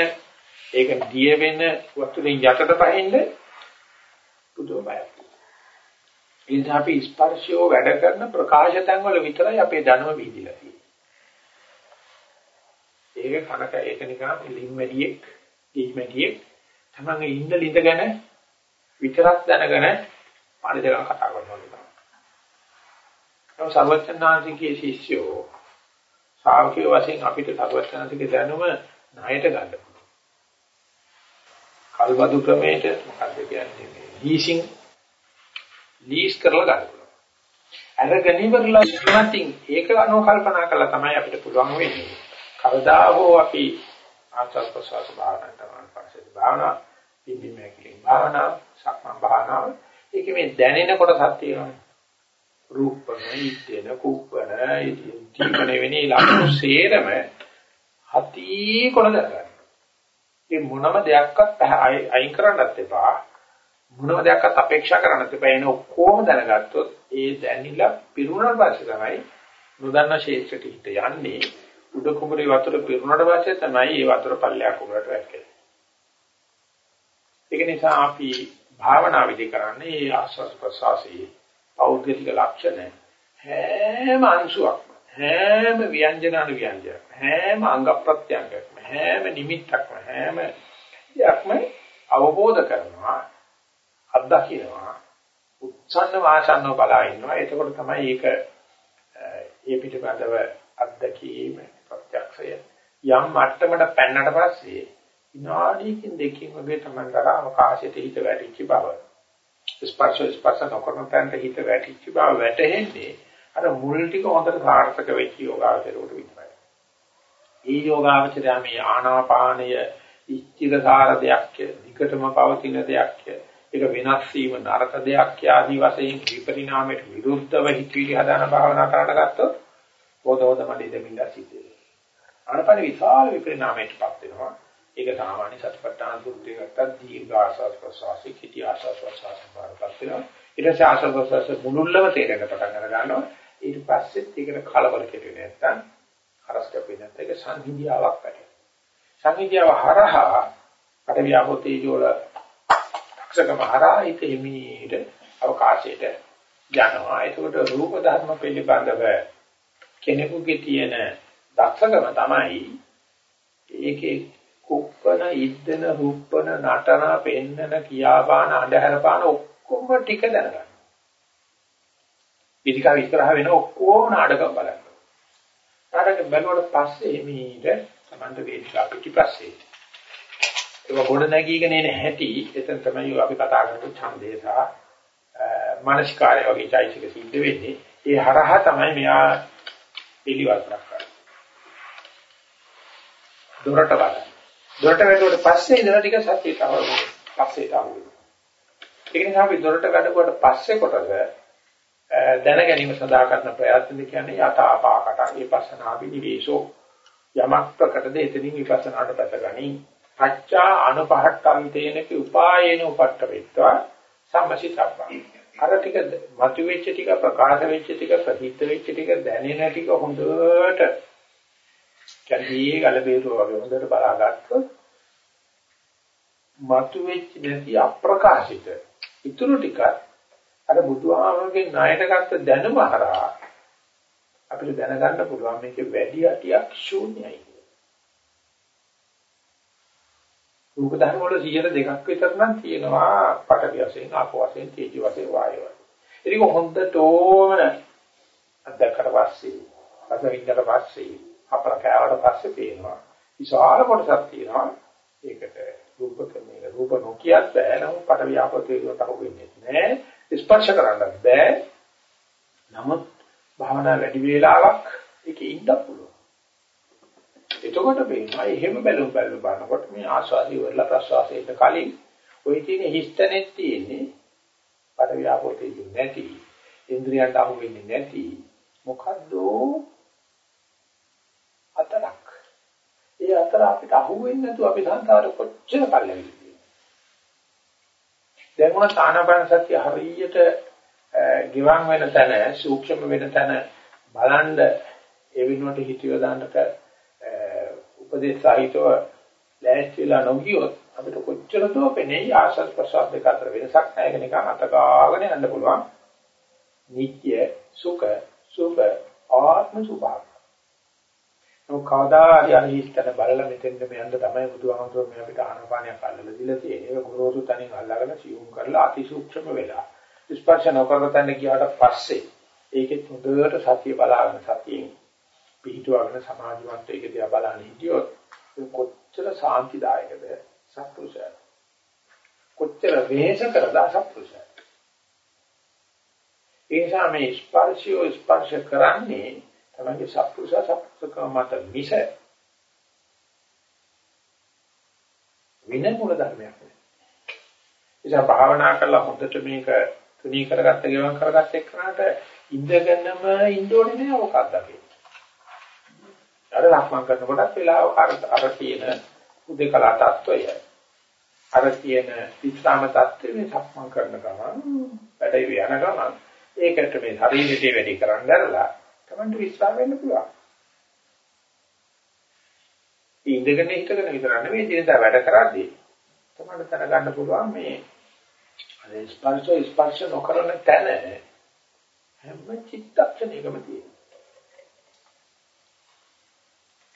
ඒක දිය වෙන වතුරෙන් යටට පහින්න පුදුම බයක්. ඒ නිසා අපි ස්පර්ශය වැඩ කරන ප්‍රකාශ තැන් වල විතරයි අපේ දැනුම වීදිලා තියෙන්නේ. ඒක කනක ඒක නිකන් ලිම්මැඩියෙක්, ලිම්මැඩියෙක් තමන්ගේ ඉන්න ලිඳගෙන විතරක් දැනගෙන පරිදේක කතා කරනවා නේද? ඒ සර්වඥාන්තිගේ ශිෂ්‍යෝ ශාවකයෝ වශයෙන් අපිට සර්වඥාන්තිගේ දැනුම ණයට ගන්න පුළුවන්. කල්වදු ක්‍රමයට මොකක්ද කියන්නේ? ලීසින් ලීස් කරලා ගන්න පුළුවන්. අරගෙන ඉවරලා නැතිනම් ඒක අනුකල්පනා කරලා තමයි අපිට පුළුවන් වෙන්නේ. කවදා හෝ අපි ආචාර ප්‍රසවාස භාවනා කරන පස්සේ භාවනා පිම්බීම කිලින් භාවනා සක්මන් භාවනාව ඒක මේ දැනෙන කොටසක් තියෙනවා. රූපන, ඉද්දෙන, කුප්පන, ඉදීපන වෙන්නේ ලක්ෂණ සේරම හති කොන දරගන්න. ඒ මොනම දෙයක්වත් අයින් කරන්නත් එපා. මොනම දෙයක්වත් අපේක්ෂා කරන්නත් එපා. එන ඔක්කොම දැනගත්තොත් ඒ දැනිලා පිරුණාට පස්සේ තමයි නොදන්න ශේෂ්ඨට හිත යන්නේ. උඩ කුඹුරේ වතුර පිරුණාට පස්සේ තමයි ඒ වතුර පල්ලයක් කුඹරට වැටෙන්නේ. ඒක නිසා අපි භාවනා විදි කරන්නේ මේ ආස්වාද ප්‍රසවාසී පෞද්ගලික ලක්ෂණ හැම අංශුවක්. හැම ව්‍යංජනාන ව්‍යංජනයක් හැම අංග ප්‍රත්‍යංගයක්ම හැම නිමිත්තක්ම හැම දෙයක්ම අවබෝධ කරනවා අත්දකින්නවා උත්සන්න වාසන්නව බලා ඉන්නවා. එතකොට තමයි ඒක ඒ පිටපදව අත්දැකීම ප්‍රත්‍යක්ෂය යම් මට්ටමකට පැන්නට පස්සේ විනාඩියකින් දෙකකින් වගේ තමයි අර අවකාශයට හිත වැටිච්ච බව ස්පර්ශ ස්පර්ශ නොකරන තැනට හිත වැටිච්ච බව වැටහෙන්නේ අර මුල් ටික හොඳට සාර්ථක වෙච්ච යෝගාවචරයට විතරයි. ඒ යෝගාවචරය මේ ආනාපානය ඉච්ඡිතසාර දෙයක්, විකටම පවතින දෙයක්, ඒක වෙනස් වීම නරක දෙයක් ආදී වශයෙන් විපරිණාමයට විරුද්ධව හිතවිලි හදාන භාවනා කරන්න ගත්තොත් පොදොද මඩේ දෙමින්ලා සිද්ධ වෙනවා. ආනාපාන විශාල විපරිණාමයටපත් වෙනවා. ඒක සාමාන්‍ය සතිපට්ඨාන සූත්‍රය ගත්තත් දීර්ඝ ආස්වාස් ප්‍රසවාසී කිටි ආස්වාස් ප්‍රසවාස බාරපත් වෙනවා. ඊට පස්සේ ආස්වාස් ප්‍රසවාස මුළුල්ලම තේරෙන්න පටන් අර ගන්නවා. ඊට පස්සෙත් ඒකට කලබල කෙරෙන්නේ නැත්තම් හරස් කැපෙන්නේ නැත්නම් ඒක සංහිඳියාවක් වැඩි. සංහිඳියාව හරහා අට වියාපෝ තේජෝල ක්ෂකම හරහා ඒක හිමීට අවකාශයට යනවා. ඒකට රූප ධර්ම පිළිබඳව කෙනෙකුගේ තියෙන දක්ෂකම තමයි ඒකේ කුප්පන ඉද්දන රුප්පන නටන පෙන්නන කියාපාන අඳුරපාන ඔක්කොම ටික දැනගන්න. පිටිකා විස්තරහ වෙන ඔක්කොම නාටකම් බලන්න. නාටක බලනකොට පස්සේ මේක සමන්ත වේදිකා පිටිපස්සේ ඒක ගොඩ නැගීගෙන එන හැටි එතන තමයි අපි කතා කරපු ඡන්දේ සහ මානසිකාරය වගේ চৈতසික සිද්ධ වෙන්නේ. ඒ හරහා තමයි මෙයා පිළිවෙත් කරන්නේ. දොරට බලන්න. දොරට වැටුවට පස්සේ ඉඳලා ටික සත්‍යයට අවුල් පස්සේට අවුල්. ඒක නිසා අපි දොරට වැඩකුවට පස්සේ කොටස දැන ගැනීම සඳහා කරන ප්‍රයත්න කියන්නේ යථාපාකට විපස්සනා විනිවේෂෝ යමක් ප්‍රකටද එතනින් විපස්සනාට පැතගනි පච්චා අනුපහට්ඨන්තේනක උපායේන උපට්ඨ වෙත්වා සම්මසිතබ්බා. අර ටික මතු වෙච්ච ටික ප්‍රකාශ වෙච්ච ටික ප්‍රතිත්ත වෙච්ච ටික දැනෙන ටික හොඳට කැදී ගල බේරුව වගේ හොඳට බලාගත්තොත් මතු වෙච්ච නැති අප්‍රකාශිත ඉතුරු ටිකත් අර බුදුහාමරගේ ණයට ගත්ත දැනුම හරහා අපිට දැනගන්න පුළුවන් මේකේ වැඩි අටියක් ශූන්‍යයි. රූප ධර්ම වල 100 දෙකක් විතර නම් තියෙනවා පඨවි වශයෙන් ආපෝ වශයෙන් තේජි වශයෙන් වායව. ඒක හොඳටම අධ්‍යක්ෂක පස්සේ රස විඳලා පස්සේ අපර කෑවට පස්සේ පේනවා. විශාල කොටසක් තියෙනවා. ඒකට රූප මේක රූප නොකියත් බෑ නමුත් පඨවි ආපෝ තේජිවට අහු වෙන්නේ නැහැ. ස්පර්ශ කරන්නත් බෑ. නමුත් භාවනා වැඩි වේලාවක් ඒකේ ඉන්න පුළුවන්. එතකොට වෙනවා එහෙම බැලුම් බැලුම් බලනකොට මේ ආස්වාදී වල ප්‍රසවාසයට කලින් ওই තියෙන හිස්තනෙත් තියෙන්නේ පඩ ව්‍යාපෝතේ නැති ඉන්ද්‍රියන්ට අහු වෙන්නේ නැති මොකද්ද අතරක් ඒ අතර අපිට අහු වෙන්නේ නැතුව අපි සංසාර කොච්චර කල්ලාවිද දැන් මොන තානාපන සත්‍ය හරියට ගිවන් වෙන තැන සූක්ෂම වෙන තැන බලන්න ඒ වෙනුවට හිතියව දාන්නට උපදේශ සාහිත්‍යව ලෑස්ති වෙලා නොගියොත් අපිට කොච්චර දෝ පෙනේ ආශස් ප්‍රසාද දෙක අතර වෙනසක් නැහැ කියන එක අතගාගෙන යන්න පුළුවන්. නිත්‍ය සුඛ සුභ ආත්ම සුභාව. නෝ කවදා හරි අනිහිස්තන බලලා මෙතෙන්ද මෙයන්ද තමයි බුදුහාමුදුරුවෝ මේ අපිට ආනපානයක් අල්ලලා දීලා තියෙන්නේ. ඒක ගුරුවරු තනින් අල්ලාගෙන සියුම් කරලා අතිසූක්ෂම වෙලා. ස්පර්ශ නොකරතන්න ගියාට පස්සේ ඒකෙත් හොඳට සතිය බලාගෙන සතියෙන් පිහිටුවගෙන සමාධිමත් ඒක දිහා බලන්න හිටියොත් කොච්චර සාන්තිදායකද සත්පුරුෂය. කොච්චර වෙහෙස කරලා සත්පුරුෂය. ඒ නිසා මේ ස්පර්ශය ස්පර්ශ කරන්නේ තමයි සත්පුරුෂ සත්පුරුෂකම මත මිස වින මූල ධර්මයක් නෙවෙයි. නිසා භාවනා කරලා හොඳට මේක තුනී කරගත්ත ගෙවන් කරගත්ත එක්කනට ඉඳගෙනම ඉන්න ඕනේ නෑ ඔක අත්දකින්න. අර ලක්මන් කරනකොටත් වෙලාව අර අර තියෙන උදේකලා තත්වය අර තියෙන විස්රාම තත්ත්වෙ මේ සක්මන් කරන ගමන් වැඩේ යන ගමන් ඒකට මේ ශරීරයේ වැඩි කරන් දැරලා තමන්ට විස්රාම වෙන්න පුළුවන්. ඉඳගෙන හිටගෙන විතර නෙවෙයි දිනදා වැඩ කරද්දී තමන්ට දැනගන්න පුළුවන් මේ අර ස්පර්ශ ස්පර්ශ නොකරන තැන හැම චිත්තක්ෂණයකම තියෙනවා.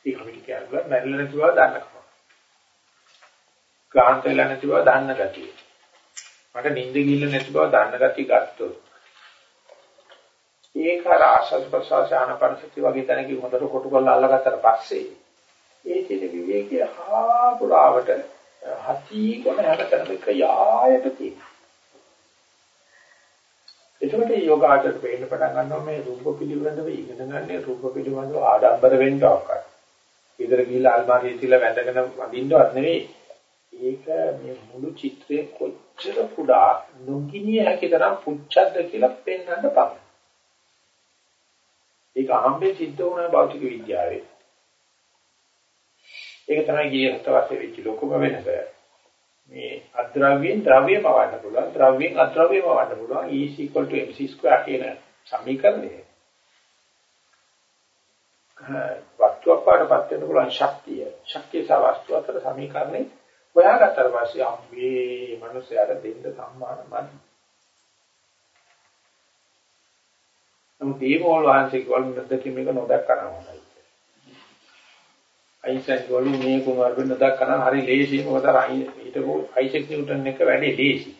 ඒක අපිට කියන්න මැරිලා නැති බව දන්නවා. ක්ලාන්ත වෙලා නැති බව දන්න ගතිය. මට නිින්ද ගිහිල්ලා නැති බව දන්න ගතිය ගත්තොත්. ඒක ආශස් ප්‍රසවාස ආනපනසති වගේ තැනකින් හොඳට කොටු කරලා අල්ලගත්තට පස්සේ ඒ තියෙන විවේකයේ හා පුරාවට හති කොන හැමතැනම එක යායට තියෙනවා. එතකොට මේ යෝගාචර වෙන්න පටන් ගන්නවා මේ රූප පිළිබඳව ඉගෙන ගන්න රූප පිළිබඳව ආඩම්බර වෙන්න අවකාශ. ඊතර ගිහිල්ලා අල්මාරියේ තියලා වැඳගෙන වඳින්නවත් නෙවෙයි. ඒක මේ මුළු චිත්‍රයේ කොච්චර කුඩා නොගිනිය හැකි තරම් පුච්චද්ද කියලා පෙන්වන්න පමණයි. ඒක අහම්බෙන් සිද්ධ වුණා භෞතික විද්‍යාවේ. ඒක තමයි ගියේ හතවසේ වෙච්ච ලොකුම වෙනස. මේ අද්‍රව්‍යයෙන් ද්‍රව්‍යම වඩන්න පුළුවන් ද්‍රව්‍යයෙන් අද්‍රව්‍යම වඩන්න පුළුවන් E mc2 කියන සමීකරණය. වස්තුවක් පාඩපත් වෙන්න පුළුවන් ශක්තිය. ශක්තිය සහ වස්තුව අතර සමීකරණේ හොයාගත්තට පස්සේ අම්මේ මිනිස්යාට දෙන්න සම්මාන මදි. නමුත් දීමෝල් වහන්සේ වල නැදකි මේක නොදක්කනවා හොඳයි. අයිසන් වල මේ කුමාර වෙන නොදක්කන හරි ලේසි මොකද හිටපු අයිසෙක් නිව්ටන් එක වැඩි ලේසි.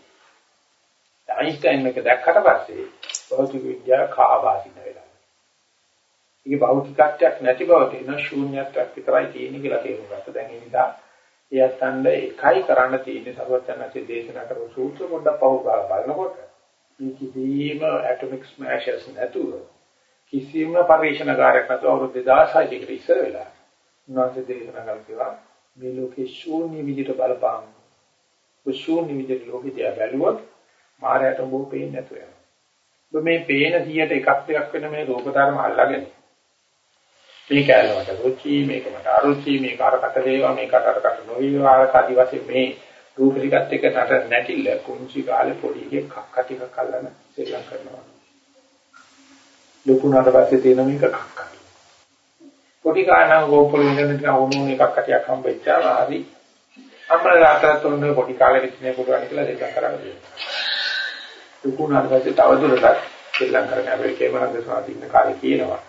අයින්ස්ටයින් එක දැක්කට පස්සේ භෞතික විද්‍යාව කාබාසින වෙලා. ඒක භෞතිකත්වයක් නැති බව තියෙන ශූන්‍යත්වයක් විතරයි තියෙන්නේ කියලා තේරුම් ගත්තා. දැන් ඒ නිසා එයත් අන්න එකයි කරන්න තියෙන්නේ සර්වඥාන්සේ දේශනා කරපු සූත්‍ර පොඩ්ඩක් පහු බලනකොට මේ කිසිම ඇටොමික් ස්මෑෂර්ස් නැතුව කිසිම පරිශනාකාරයක් නැතුව අවුරුදු 2600 කට ඉස්සර වෙලා උන්වහන්සේ දේශනා කළා මේ ලෝකේ ශූන්‍ය විදිහට බලපාන. ඔය ශූන්‍ය විදිහට ලෝකෙ දිහා බැලුවොත් මායයට බෝ පේන්නේ නැතුව යනවා. මේ පේන 100ට එකක් දෙකක් වෙන මේ රූප ධර්ම අල්ලගෙන මේ කැලලකට රුචි මේක මට අරුචි මේක අරකට වේවා මේකට අරකට නොවේවා ආදී වශයෙන් මේ රූප ටිකත් එක්ක නට නැටිල්ල කුංචි කාලේ පොඩි එකක් කක්ක ටිකක් අල්ලන ශ්‍රී ලං කරනවා ලොකුනාට පස්සේ තියෙන මේක කක්ක පොඩි කාණන් ගෝපල ඉඳන් ටික වුණු එකක් කටියක් හම්බෙච්චා හරි අපේ රාත්‍රී තුනේ පොඩි කාලේ විශ්නේ පුළුවන් කියලා දෙයක් කරන්නේ ලොකුනාට පස්සේ තව දුරටත් ශ්‍රී ලං කරන අපේ කේමනන්ද සාධින්න කාලේ කියනවා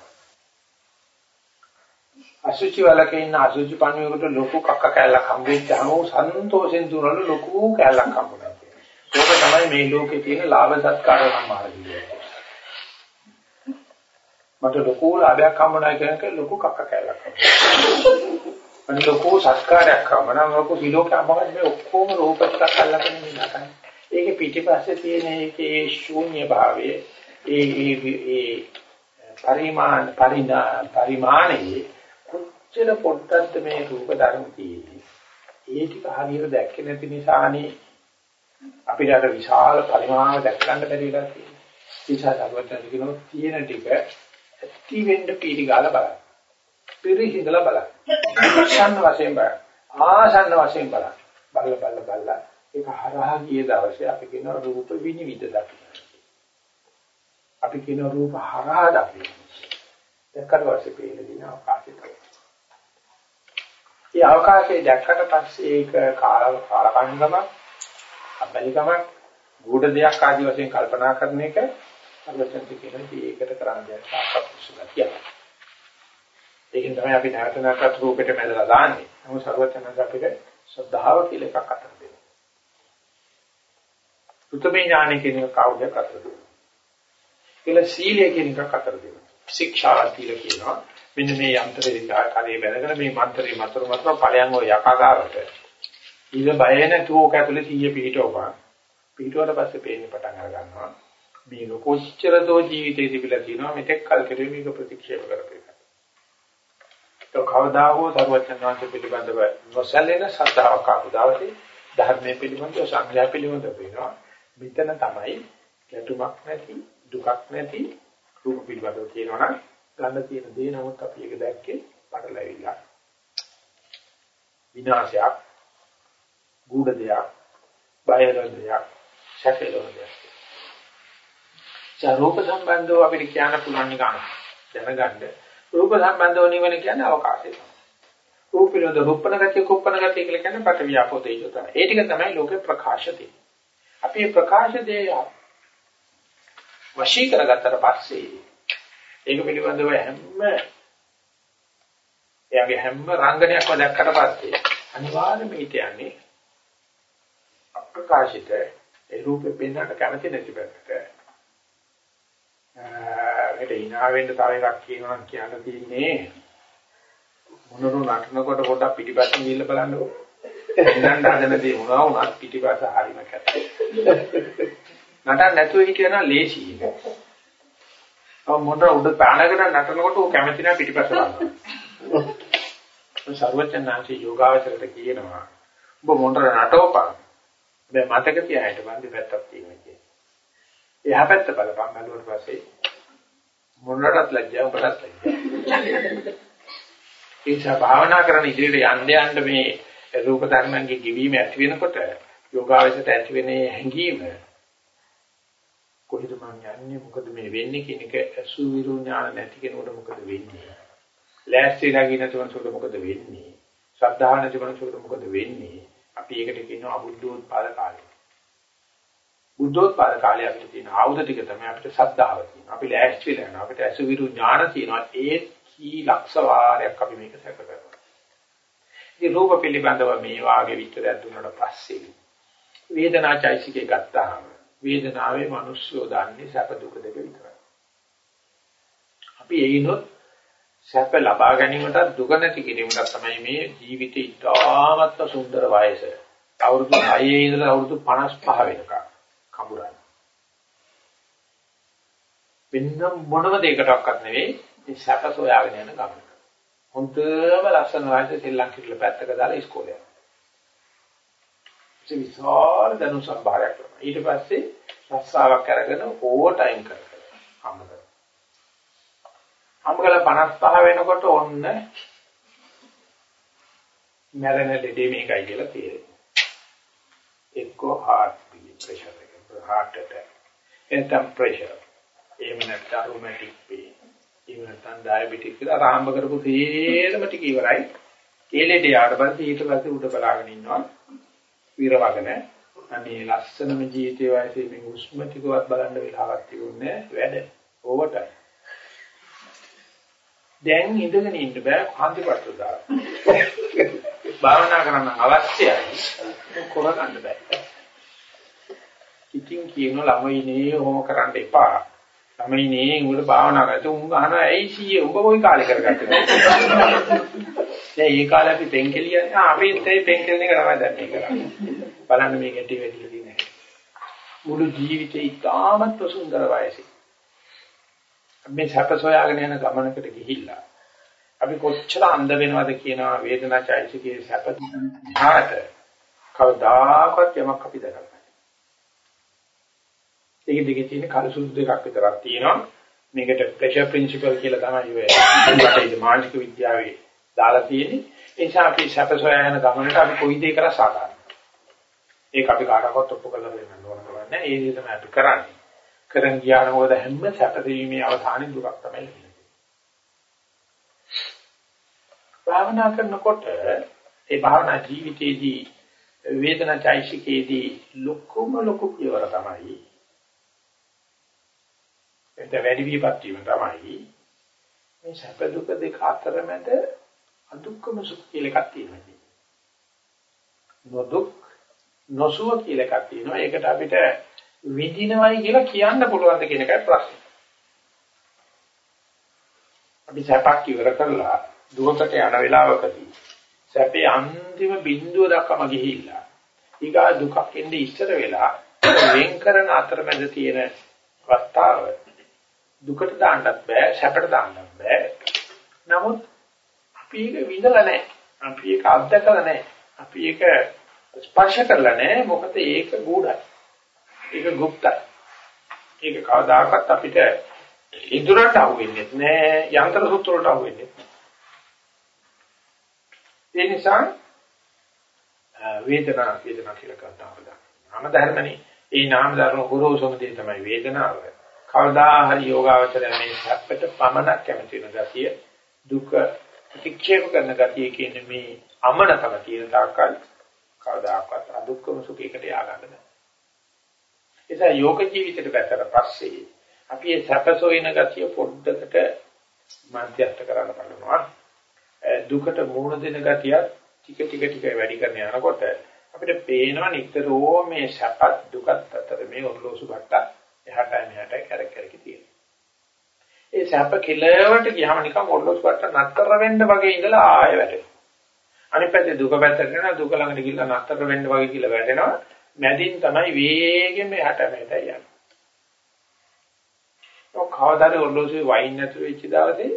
අසුචි වලක ඉන්න අසුචි පණුවෙකුට ලොකු කක්ක කැලක් හම්බෙච්චාම සන්තෝෂෙන් දුරල ලොකු කැලක් හම්බුනා. ඒක තමයි මේ ලෝකේ තියෙන ලාභ සත්කාර සම්මාන කියන්නේ. මට ලොකු ලාභයක් හම්බුනා කියන එක ලොකු කක්ක කැලක් හම්බුනා. අනිත් ලොකු සත්කාරයක් හම්බුනා ලොකු විලෝකයක් මොකද මේ ඔක්කොම රූප ටිකක් අල්ලගෙන ඉන්නකයි. ඒකේ පිටිපස්සේ තියෙන ඒකේ ශූන්‍ය භාවයේ ඒ ඒ පරිමාණ පරිණා පරිමාණයේ කොච්චර පොඩ්ඩක්ද මේ රූප ධර්ම තියෙන්නේ. ඒ ටික හරියට දැක්කේ නැති නිසානේ අපිට අර විශාල පරිමාණ දැක් ගන්න බැරි වෙලා තියෙන්නේ. විශාල අරවට්ටන කියනවා තියෙන ටික ඇති වෙන්න පීඩි ගාලා බලන්න. පිරිහිදලා බලන්න. ආසන්න වශයෙන් බලන්න. ආසන්න වශයෙන් බලන්න. බල්ල බල්ල බල්ල ඒක හරහා ගිය දවසේ අපි කියන රූප විනිවිද දකින්න. අපි කියන රූප හරහා දකින්න. දැක්කට පස්සේ පේන දින අවකාශය තමයි. මේ අවකාශය දැක්කට පස්සේ ඒක කාල කාලකන්නිකමක් අබලිකමක් ගුඩ දෙයක් ආදි වශයෙන් කල්පනා කරන එක අලුතෙන් කියන ඒකට කරන්න දෙයක් සාකච්ඡා ඒකෙන් තමයි අපි නැවත නැවතත් රූපෙට මැදලා දාන්නේ. නමුත් සර්වඥාන්ස අපිට ශ්‍රද්ධාව කියලා එකක් අතර දෙනවා. සුතමේ ඥානෙ කියන එක කවුද අතර දෙනවා. කියලා සීලය කියන එකක් අතර දෙනවා. ශික්ෂා කියලා කියනවා. මෙන්න මේ යන්ත්‍රේ කාර්යය බැලගෙන මේ මන්ත්‍රේ මතර මතර ඵලයන් ඔය යකාගාවට ඊළ බය නැතුව ඕක ඇතුලේ 100 පිටවපන් පිටුවට පස්සේ පේන්න පටන් අර ගන්නවා මේක කොච්චර දෝ ජීවිතේ තිබිලා තියෙනවා මෙතෙක් කල් කෙරේ මේක ප්‍රතික්ෂේප කරපේක તો කවදා හෝ සර්වඥාන්ත පිළිබඳව නොසැලෙන සත්‍යාවක් ආපුදාවදී ධර්මයේ පිළිබඳව සංඥා පිළිබඳව වෙනවා මෙතන තමයි ගැටුමක් නැති දුකක් නැති රූප පිළිබඳව කියනවනම් ගන්න තියෙන දේ නමුත් අපි ඒක දැක්කේ පටලැවිලා. විනාශයක්, ගුඩ දෙයක්, බයර දෙයක්, සැකලන දෙයක්. ජරූප සම්බන්ධව අපිට කියන්න පුළුවන් නිකන් දැනගන්න. රූප සම්බන්ධව නිවන කියන්නේ අවකාශය. රූප පිළිබඳ රූපණ ගතිය, කුප්පණ ගතිය කියලා කියන්නේ පට වියාපෝ තේජෝ තමයි. ඒ ටික තමයි ලෝකේ ප්‍රකාශ දෙන්නේ. අපි මේ ප්‍රකාශ දෙය වශී කරගත්තට පස්සේ ඒක පිළිබඳව හැම එයාගේ හැම රංගනයක්ම දැක්කට පස්සේ අනිවාර්යයෙන්ම හිත යන්නේ අප්‍රකාශිත ඒ රූපෙ පෙන්වන්නට කැමති නැති පැත්තට. මේක hina වෙන්න තව එකක් කියනවා නම් කියන්න තියෙන්නේ මොනරු නටනකොට පොඩක් පිටිපස්සෙන් ගිහිල්ලා බලන්නකෝ. ඉන්නන්න හදනදී මොනවා වුණත් පිටිපස්ස හරිම කැතයි. නටන්න නැතුව හිටියනම් ලේසි. මොන උඩ පැනගෙන නටනකොට ඌ කැමති නැහැ පිටිපස්ස බලන්න. සර්වචන්නාංශී යෝගාවචරයට කියනවා ඔබ මොනතර නටවපන්. දැන් මතක තියාගන්න බන්දි පැත්තක් තියෙනවා කියන්නේ. එහා පැත්ත බලපන්. බැලුවට පස්සේ මොනරටත් ලැජ්ජා උඹටත් ලැජ්ජා. ඒචා භාවනා කරන ඉදිරියට යන්න යන්න මේ රූප ධර්මයන්ගේ කිවීම ඇති වෙනකොට යෝගාවචරයට ඇති වෙන හැඟීම කොහෙද මං යන්නේ? මොකද මේ වෙන්නේ කියන එක අසුවිරු ඥාන නැති කෙනෙකුට මොකද වෙන්නේ? ලෑස්තිලා ගින තුනසුට මොකද වෙන්නේ? ශ්‍රද්ධාව නැති කෙනෙකුට මොකද වෙන්නේ? අපි ඒකට කියනවා අබුද්ධෝත්පාද කාලය බුද්ධෝත්පාද කාලේ අපිට තියෙන ආයුධ ටික තමයි අපිට ශ්‍රද්ධාව තියෙනවා අපි ලෑස්තිලා යනවා. අපිට අසුවිරු ඥාන තියෙනවා. ඒ කී ලක්ෂ වාරයක් අපි මේක සැක කරනවා. ඉතින් රූප පිළිබඳව මේ වාගේ විස්තරයක් දුන්නාට පස්සේ වේදනාචෛසිකේ ගත්තාම වේදනාවේ මිනිස්සු දන්නේ සැප දුක දෙක විතරයි. අපි එයිනොත් සැප ලබා ගැනීමට දුක නැති කිරීමට තමයි මේ ජීවිතේ ඉතාමත් සුන්දර වයස. අවුරුදු 6 ඉඳලා අවුරුදු 55 වෙනකම්. කඹරන. වෙන මොනම දෙයකටවත් නෙවෙයි මේ සැප සොයාගෙන යන ගමන. හොඳම ලස්සන වයසේ ශ්‍රී ලංකාවේ පැත්තක දාලා ඉස්කෝලේ යනවා. ඒ විශාල දනු සම්භාරයක් කරනවා. ඊට පස්සේ රස්සාවක් අරගෙන ඕවර් ටයිම් කරනවා. හම්බ කරනවා. හම්බ කළා 55 වෙනකොට ඔන්න මැරෙන දෙඩේ මේකයි කියලා තේරෙනවා. එක්කෝ heart pressure එක, heart attack, එතම් pressure, එහෙම නැත්නම් rheumatic pain, එහෙම නැත්නම් diabetic කියලා ආරම්භ කරපු තේරම ටික ඉවරයි. ලෙඩේ ආවට පස්සේ ඊට පස්සේ උඩ බලාගෙන ඉන්නවා. විරවගෙන මේ ලස්සනම ජීවිතයේ වයසේ මේ උස්ම ටිකවත් බලන්න වෙලාවක් තිබුණේ වැඩ ඕවට දැන් ඉඳගෙන ඉන්න බෑ කාන්තිපත්තු දාලා. භාවනා කරන්න අවශ්‍යයි. කරගන්න බෑ. ඉතින් කියන ළමයිනේ ඔහොම කරන්න එපා. ළමයිනේ උඹට භාවනා කරලා උන් අහනවා ඇයි සීයේ උඹ කොයි කාලේ කරගත්තද? දැන් මේ කාලේ අපි පෙන්කෙලියන්නේ අපි ඒ පෙන්කෙලින එක තමයි දැන් මේ කරන්නේ. බලන්න මේ ගැටි වැඩි තියෙන මුළු ජීවිතේ ඉතාමත් සුන්දර වයසේ. මේ සැප සොයාගෙන යන ගමනකට ගිහිල්ලා අපි කොච්චර අන්ධ වෙනවද කියනවා වේදනා චෛතසිකයේ සැප දිහාට කවදාකවත් යමක් අපි දරන්නේ. ඒක දිගේ තියෙන කලසුදු දෙකක් විතරක් තියෙනවා. මේකට ප්‍රෙෂර් ප්‍රින්සිපල් කියලා තමයි ඔය අන්තිමට මානසික විද්‍යාවේ දාලා තියෙන්නේ. ඒ නිසා අපි සැප සොයා යන ගමනට අපි කොයි දෙයක කරා සාධාරණ. ඒක අපි කාටවත් ඔප්පු කරලා දෙන්න ඕන කරන්නේ. ඒ දේ තමයි අපි කරන්නේ. කරන් ගියාම මොකද හැම සැපදීමේ අවසානයේ දුකක් තමයි එන්නේ. භාවනා කරනකොට ඒ භාවනා ජීවිතයේදී වේදනා චෛසිකයේදී ලොකුම ලොකු පියවර තමයි එතන වැඩි විපත් වීම තමයි මේ සැප දුක දෙක අතරමැද අදුක්කම සුඛ කියලා එකක් තියෙනවා. නොදුක් නොසුව කියලා එකක් තියෙනවා. ඒකට අපිට විඳිනවයි කියලා කියන්න පුළුවන්ද කියන එකයි ප්‍රශ්නේ. අපි සැපක් ඉවර කරලා දුකට යන වෙලාවකදී සැපේ අන්තිම බිඳුව දක්වාම ගිහිල්ලා ඊගා දුකක් එන්නේ ඉස්සර වෙලා වෙන් කරන අතරමැද තියෙන වස්තාව දුකට දාන්නත් බෑ සැපට දාන්නත් බෑ. නමුත් අපි ඒක විඳලා නැහැ අපි ඒක අත්දකලා නැහැ අපි ඒක ස්පර්ශ කරලා නැහැ මොකද ඒක ගුඩයි ඒක গুপ্তයි. ඒක කවදාකවත් අපිට ඉදරට අහුවෙන්නේ නැහැ යන්ත්‍ර සූත්‍ර වලට අහුවෙන්නේ ඒ නිසා වේදනා වේදනා කියලා කතා කරනවා නාම ධර්මනේ. ඒ නාම ධර්ම ගුරුසොම දේ තමයි වේදනාව. කවදා හරි යෝගාවචරය මේ සැපට පමණක් කැමති වෙන ගතිය දුක ප්‍රතික්ෂේප කරන ගතිය කියන්නේ මේ අමනකම තියෙන තාක්කල් කවදාකවත් අදුක්කම සුඛයකට ය아가න්න බෑ. ඒසා යෝග ජීවිතයට බැසට පස්සේ අපි මේ සැපසොයින ගතිය පොඩ්ඩකට මධ්‍යස්ථ කරන්න බලනවා. දුකට මුහුණ දෙන ගතිය ටික ටික ටික වැඩි කරන යනකොට අපිට පේනවා නිතරම මේ සැපත් දුකත් අතර මේ ඔරලෝසු බට්ට එහාටයි මෙහාටයි කැරක් කැරකි තියෙනවා. ඒ සැප කෙලවට ගියාම නිකන් ඔරලෝසු බට්ට නතර වෙන්න වගේ ඉඳලා ආයෙ වැටෙනවා. අනිත් පැත්තේ දුක පැත්තට යනවා දුක ළඟට ගිහිල්ලා නතර වෙන්න වගේ කියලා වැටෙනවා. මැදින් තමයි වේගෙන් මෙහාට මෙහාට යන්නේ. ඔය කවදාද ඔරලෝසුවේ වයින් නැතුව වෙච්ච දවසේ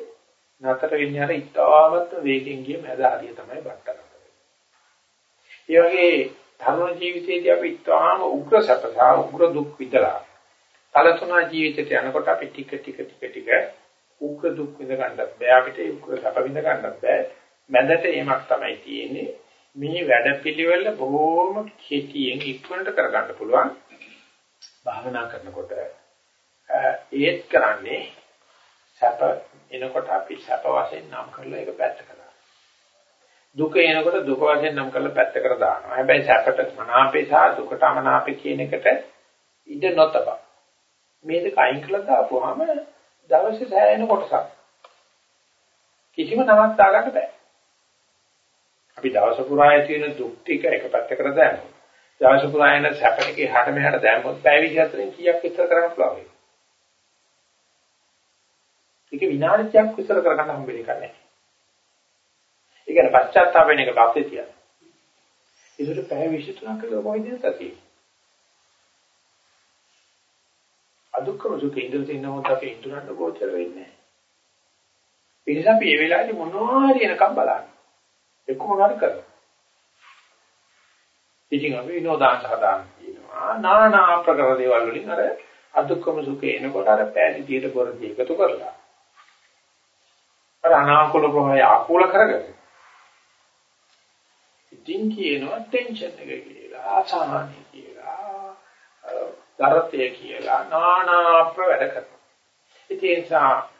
නතර වෙන්නේ අර ඉතාමත් වේගෙන් ගිය මැද හරිය තමයි බට්ට ඒ වගේ තරුණ ජීවිතයේදී අපි ඉතාම උග්‍ර සැපසා උග්‍ර දුක් විඳලා කලතුණා ජීවිතයට යනකොට අපි ටික ටික ටික ටික උග්‍ර දුක් විඳ ගන්නත් බෑ. අපිට උග්‍ර සැප විඳ ගන්නත් බෑ. මැදට එීමක් තමයි තියෙන්නේ. මේ වැඩපිළිවෙල බොහොම කෙටියෙන් ඉක්මනට කරගන්න පුළුවන්. භාවනා කරනකොට ඒත් කරන්නේ සැප එනකොට අපි සැප වශයෙන් නම් කරලා ඒක පැත්තකට දුක එනකොට දුක වශයෙන් නම් කරලා පැත්තකට දානවා. හැබැයි සැපට මනාපේ සහ දුකට අමනාපේ කියන එකට ඉඩ නොතබ. මේ දෙක අයින් කළා දාපුවාම දවසේ සෑහෙන කොටසක් කිසිම නමක් දාගන්න බෑ. අපි දවස පුරා ඇතිවෙන දුක් ටික එක පැත්තකට දානවා. දවස පුරා එන සැප ටික එහාට මෙහාට දැම්මොත් පැය 24න් කීයක් විතර කරන්න පුළුවන්. ඒක විනාඩියක් විතර කරගන්න හම්බෙන්නේ නැහැ. ඒ කියන්නේ පශ්චාත්තාප වෙන එක පස්සේ තියන්න. ඒකට පැය 23ක් කළා කොයි දිනද තියෙන්නේ? අදුක්කම සුඛේ ඉඳලා තියෙනකොට අපි ඉඳුරන්න ගෝචර වෙන්නේ නැහැ. ඒ නිසා අපි මේ වෙලාවේ මොනවා හරි එනකම් බලන්න. එක්ක මොනවා හරි කරනවා. ඉතින් අපි විනෝදාංශ හදාන්න කියනවා. নানা ආකාර දේවල් වලින් අර අදුක්කම සුඛේ එනකොට අර පෑදි දිහට පොරදී එකතු කරලා අර අනාකූල ප්‍රවාහය ආකූල කරගන්න. ඉතින් කියනවා ටෙන්ෂන් එක කියලා, අසහනයි කියලා, දරතය කියලා নানা ප්‍රවැඩ කරනවා. ඉතින් ඒ නිසා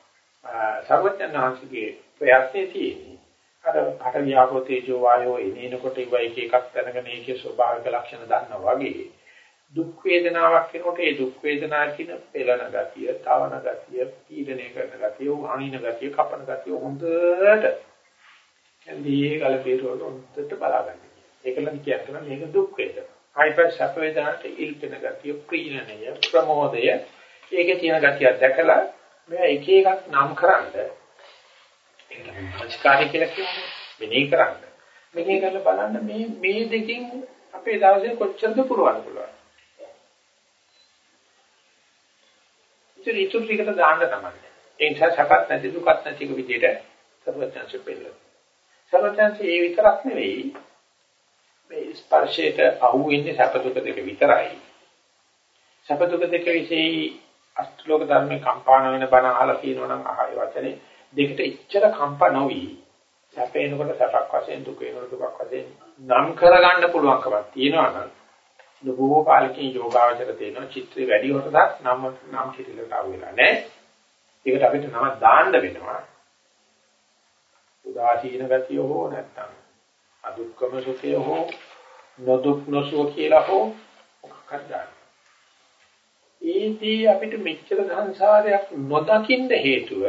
සර්වඥාන්සේගේ ප්‍රයත්නයේ තියෙන්නේ අර පට වියාපෝ තේජෝ වායෝ එනේනකොට ඉව එක එකක් දැනගෙන ඒකේ ස්වභාවික ලක්ෂණ දන්නා වගේ දුක් වේදනාවක් වෙනකොට ඒ දුක් වේදනාව කියන පෙළන ගතිය, තවන ගතිය, පීඩනය කරන ගතිය, අනින ගතිය, කපන ගතිය හොඳට එන්නේ ගල බේරුවල හොඳට බලාගන්න. ඒකලන් කියන්නේ මේක දුක් වේදනා. හයිපර් සැප වේදනාවට ඉල්පෙන ගතිය, ප්‍රීණනය, ප්‍රමෝදය, ඒකේ තියෙන ගතිය දැකලා මේ එක එකක් නම් කරන්ද ඒක මනස්කාරය කියලා කියන්නේ මෙනෙහි කරන්න. මෙනෙහි කරලා බලන්න මේ මේ දෙකෙන් අපේ දවසේ කොච්චරද පුරවන්න පුළුවන්. ඉතින් ඊටු ටිකට දාන්න තමයි. ඒ නිසා සපත් නැති දුකත් නැති විදිහට සර්වඥාන්සේ පෙන්නනවා. සර්වඥාන්සේ ඒ විතරක් නෙවෙයි මේ ස්පර්ශයට අහු වෙන්නේ සැප දුක දෙක විතරයි. සැප දුක දෙක විශේෂයි අෂ්ටලෝක ධර්මේ කම්පාන වෙන බණ අහලා තියෙනවා නම් අහයි වචනේ දෙකට ඉච්ඡර කම්පා නොවි සැපේනකොට සැපක් වශයෙන් දුක වෙනකොට දුකක් වශයෙන් නම් කරගන්න පුළුවන්කමක් තියෙනවා නම් බොහෝ කාලකින් යෝගාවචර තියෙනවා චිත්‍රය වැඩි හොටක් නම් නම් කිරිලට ආව වෙලා නැහැ. ඒකට අපිට නම දාන්න වෙනවා. උදාසීන ගතිය හෝ නැත්තම් අදුක්කම සුඛය හෝ නොදුක් නොසුව කියලා හෝ මොකක්ද දාන්න. ඒදී අපිට මෙච්චර සංසාරයක් නොදකින්න හේතුව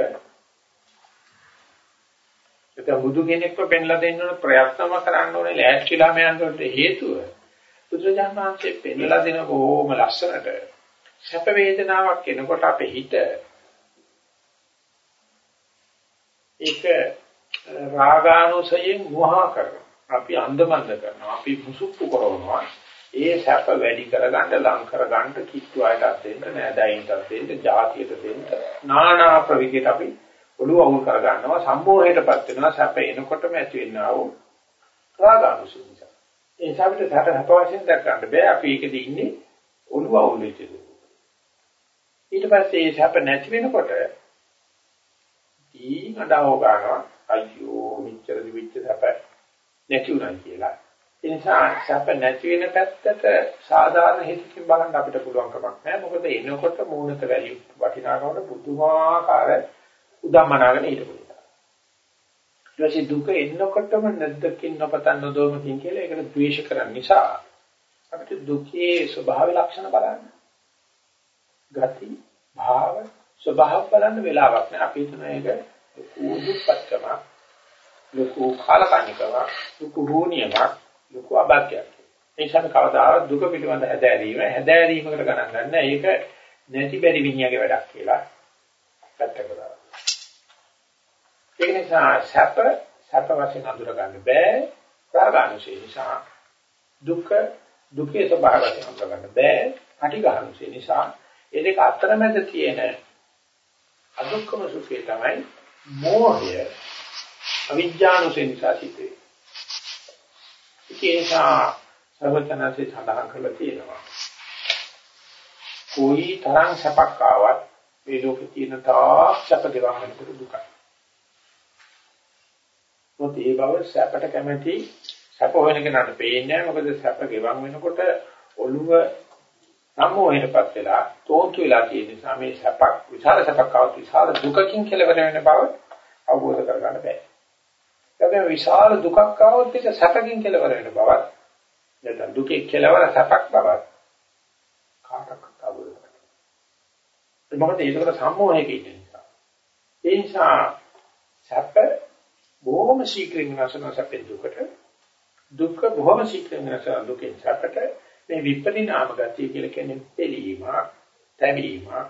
ඒක බුදු කෙනෙක්ව පෙන්ලා දෙන්න ඕන ප්‍රයත්නම කරන්න ඕනේ ලෑස්තිලා මයන්ට හේතුව බුදුජානනාංශයේ පෙන්ලා දෙන බොහොම ලස්සනට සැප වේදනාවක් එනකොට අපේ හිත ඒක රාගානුසයෙන් මොහා කරනවා අපි අන්දමන්ද කරනවා අපි මුසුප්පු කරනවා. ඒ සැප වැඩි කරගන්න ලං කරගන්න කිට්ටු අයටත් දෙන්න නෑදෑයින්ටත් දෙන්න ජාතියට දෙන්න. නානා ප්‍රවිකයට අපි ඔළුව අවුල් කරගන්නවා. සම්මෝහයටපත් වෙනවා. සැප එනකොටම ඇති වෙනවා. වූ රාගානුසය නිසා. ඒ නිසා අපිට සැප සැප වශයෙන් දැක ගන්න බෑ. අපි ඒකදී ඉන්නේ ඔළුව අවුල් වෙච්ච ඊට පස්සේ ඒ සැප නැති වෙනකොට දී නඩාව ගන්නවා. අයියෝ මෙච්චර දිවිච්ච සැප. නැති උනා කියලා ඒ නිසා සැප නැති වෙන පැත්තට සාධාරණ හිතකින් බලන්න අපිට පුළුවන් කමක් නැහැ. මොකද එනකොට මූණත වැලි වටිනාකමට පුදුමාකාර උදම්මනාගෙන හිටපු නිසා. ඊට දුක එන්නකොටම නැද්දකින් නොපතන්න නොදොමකින් කියලා ඒකට ද්වේෂ කරන නිසා අපිට දුකේ ස්වභාව ලක්ෂණ බලන්න. ගති, භාව, ස්වභාව බලන්න වෙලාවක් නැහැ. අපි හිතන එක උදුප්පත්කම, ලොකු කාලකන්නිකම, ලොකු හෝනියමක් ලොකු අභාග්‍යයක්. ඒ නිසා කවදාවත් දුක පිළිබඳ හැදෑරීම හැදෑරීමකට ගණන් ගන්න. ඒක නැති බැරි විඤ්ඤාගේ වැඩක් කියලා පැත්තකට දානවා. ඒ නිසා සැප සැප වශයෙන් අඳුර ගන්න බෑ. රාගානුසය නිසා දුක දුකේ ස්වභාවයෙන් අඳුර ගන්න බෑ. අටිඝානුසය නිසා ඒ දෙක අතරමැද තියෙන අදුක්කම සුඛය තමයි මෝහය අවිජ්ජානුසය නිසා සිදුවේ. ඒකේසා සර්වඥාන්සේ සඳහන් කරලා තියෙනවා. કોઈ තරම් සැපක් ආවත් මේ ලෝකේ තියෙන තාක් සැප ගෙවන් වෙනකොට දුකයි. මොකද ඒ බව සැපට කැමැති සැප හොයන කෙනාට පේන්නේ නැහැ. මොකද සැප ගෙවන් වෙනකොට ඔළුව සම්මෝහයටපත් වෙලා තෝන්තු වෙලා තියෙන නිසා මේ සැපක් විශාල සැපක් ආවත් විශාල දුකකින් කෙලවර වෙන බව අවබෝධ කරගන්න බෑ. හැබැයි විශාල දුකක් ආවොත් ඒක සැපකින් කෙලවර වෙන බවත් නැත්නම් දුකේ කෙලවර සැපක් බවත් කාටවත් අවබෝධ කරගන්න. ඒ මොකද ඒකට සම්මෝහයක ඉන්න නිසා. ඒ නිසා සැප බොහොම ශීක්‍රයෙන් නැසන සැපේ දුකට දුක බොහොම ශීක්‍රයෙන් නැසන දුකෙන් සැපට මේ විපරිණාම ගතිය කියලා කියන්නේ පිළීමක්, තැවීමක්,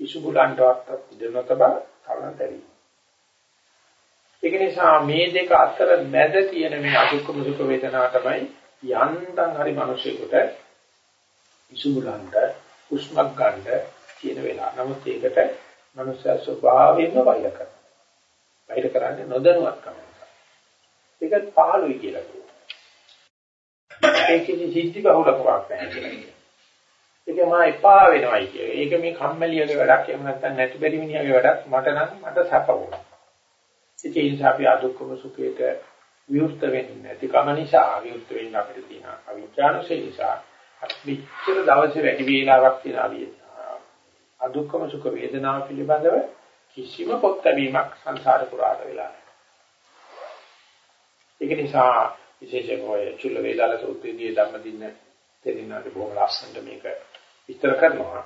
ඉසුබුලන්ටවත් දෙනතබ කලන තැවීම. ඒක නිසා මේ දෙක අතර මැද තියෙන මේ අදුක්කම සුඛ වේදනා තමයි යන්තම් හරි මිනිසෙකුට ඉසුමුලන්ට උස්මක් ගන්න තියෙන වෙලාව. නමුත් ඒකට මනුෂ්‍ය ස්වභාවයෙන්ම වෛර කරනවා. වෛර කරන්නේ නොදැනුවත්කම නිසා. ඒක පහළුයි කියලා කියනවා. ඒකෙදි සිද්ධි බහුලකමක් නැහැ කියලා. ඒක මා එපා වෙනවයි කියලා. ඒක මේ කම්මැලියගේ වැඩක් එහෙම නැත්නම් නැති බැරි මිනිහාගේ වැඩක් මට නම් මට සැප වුණා. ඒ නිසා අපි අදුක්කම සුඛයට විවෘත වෙන්නේ නැති කම නිසා විවෘත වෙන්න අපිට තියෙන අවිඥානසේ නිසා අපි මෙච්චර දවසේ වැඩි වේලාවක් තියෙන අවිය අදුක්කම සුඛ වේදනාව පිළිබඳව කිසිම පොත් ලැබීමක් සංසාර පුරාට වෙලා නැහැ. ඒක නිසා විශේෂයෙන් ඔය චුල්ල වේදාල සූත්‍රයේදී ධම්මදින්න දෙන්නාට බොහොම ලස්සනට මේක විස්තර කරනවා.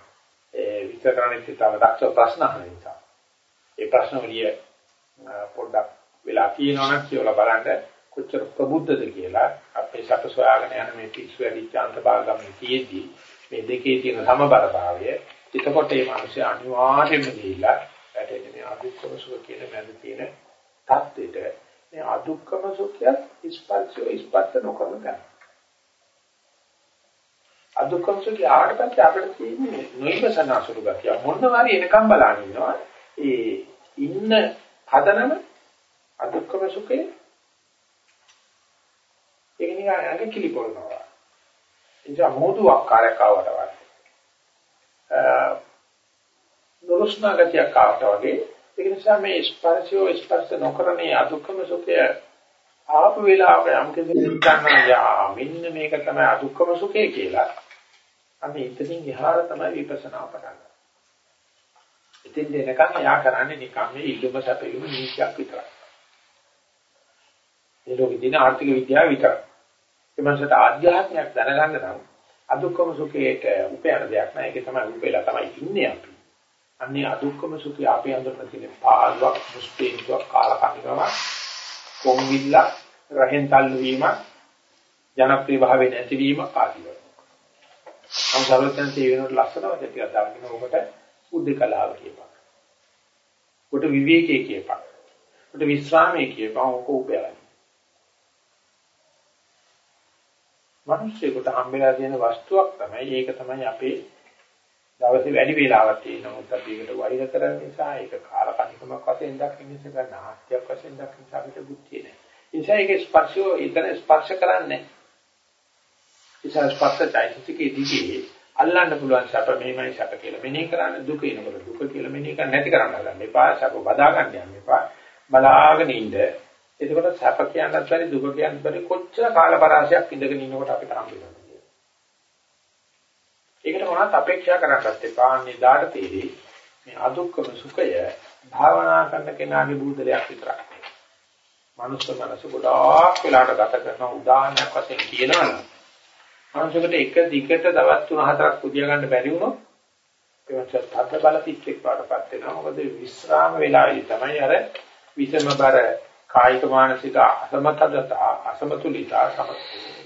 ඒ විස්තර කරන්නේ තව දක්ෂ ප්‍රශ්න අහන නිසා. ඒ ප්‍රශ්න වලිය පොඩ්ඩක් වෙලා කියනවනම් කියලා බලන්න කොච්චර ප්‍රබුද්ධද කියලා අපේ සැප සොයාගෙන යන මේ පිස්සු වැඩි චාන්ත භාගම් තියෙද්දි මේ දෙකේ තියෙන සමබරතාවය එතකොට මේ මිනිස්සු අනිවාර්යයෙන්ම ගිහිල්ලා වැටෙන්නේ මේ අදුක්කම සුඛ කියන මැද තියෙන தත්ත්වෙට මේ අදුක්කම සුඛයත් ස්පර්ශය ස්පර්ශ නොකරන ගන්න. අදුක්කම සුඛය ආවට පස්සේ අපිට තියෙන්නේ නොයිවසන අසුරු ගතිය. මොනවා හරි එනකම් බලන්න ඉන්නවා. ඒ ඉන්න හදනම අදුක්කම සුඛේ ඒක නිකන් අඟ කිලිපොළනවා. එනිසා මොහොතුවක් කාර්යයක් ආවට වගේ. නුරුස්නා ගතියක් ආවට වගේ ඒක නිසා මේ ස්පර්ශය ස්පර්ශ නොකරනේ අදුක්කම සුඛය ආපු වෙලාවක යම් කෙනෙක් ගන්නවා යා මෙන්න මේක තමයි අදුක්කම සුඛය කියලා. අපි ඉතින් ඉහාර තමයි විපස්සනා පටන් ගන්න. ඉතින් දෙනකන් එයා කරන්නේ නිකන් මේ ඉල්ලුම සැපෙලුම නීතියක් විතරයි. ඒ ලෝකේ දින ආර්ථික විද්‍යාව විතරයි. ඒ මනසට ආධ්‍යාත්මයක් දැනගන්න නම් අදුක්කම සුඛයට උපයන දෙයක් නෑ. ඒක තමයි උපේලා තමයි ඉන්නේ අපි. අන්නේ අදුක්කම සුඛය අපේ අඳුරන තියෙන පාළුවක්, මුස්පේන්තුවක්, කාලකන්නිකමක්, කොම්විල්ල, රහෙන් තල්ලු වීම, ජනප්‍රිය භාවයේ නැතිවීම ආදී වශයෙන්. සමහරවිට ඒ වෙනකොට ලස්සන වචන ටිකක් දාගෙන ඔබට උද්දකලාව කියපන්. කොට විවේකයේ කියපන්. කොට විස්රාමයේ කියපන් ඔක උපයලා. මිනිස්සුෙකුට හම්බෙලා තියෙන වස්තුවක් තමයි ඒක තමයි අපේ දවසේ වැඩි වේලාවක් තියෙන නමුත් අපි ඒකට වෛර කරන නිසා ඒක කාලකන්නිකමක් වශයෙන් දකින්න නිසා නාස්තියක් වශයෙන් දකින්න නිසා අපිට බුද්ධිය නැහැ. ඒ නිසා ඒක ස්පර්ශය ඊතර ස්පර්ශ කරන්නේ නැහැ. ස්පර්ශ චෛතසිකයේ දිගේ අල්ලන්න පුළුවන් සැප මෙහෙමයි සැප කියලා මෙනෙහි කරන්නේ දුක එනකොට දුක කියලා මෙනෙහි කරන්නේ නැති කරන්න හදන්න එපා සැප බදා ගන්න යන්න එපා බලාගෙන ඉන්න එතකොට සැප කියන්නත් බැරි දුක කියන්නත් බැරි කොච්චර කාලපරාසයක් ඉඳගෙන ඉන්නකොට අපිට හම්බ වෙනවද කියලා. ඒකට මොනවත් අපේක්ෂා කරන්නත් එපා. නිදාට තේරි මේ අදුක්කම සුඛය භාවනා කරන කෙනාගේ බුදලයක් විතරක්. මනුස්ස මනස ගොඩාක් වෙලාට ගත කරන උදාහරණයක් වශයෙන් කියනවනම් මනුස්සකට එක දිගට දවස් 3-4ක් පුදියා ගන්න බැරි වුණොත් ඒවත් තද බල පිටෙක් පාටපත් වෙනවා. මොකද විස්රාම වෙලාවේදී තමයි අර විසම බර කායික මානසික අසමතදතා අසමතුලිතා සමතුලිත.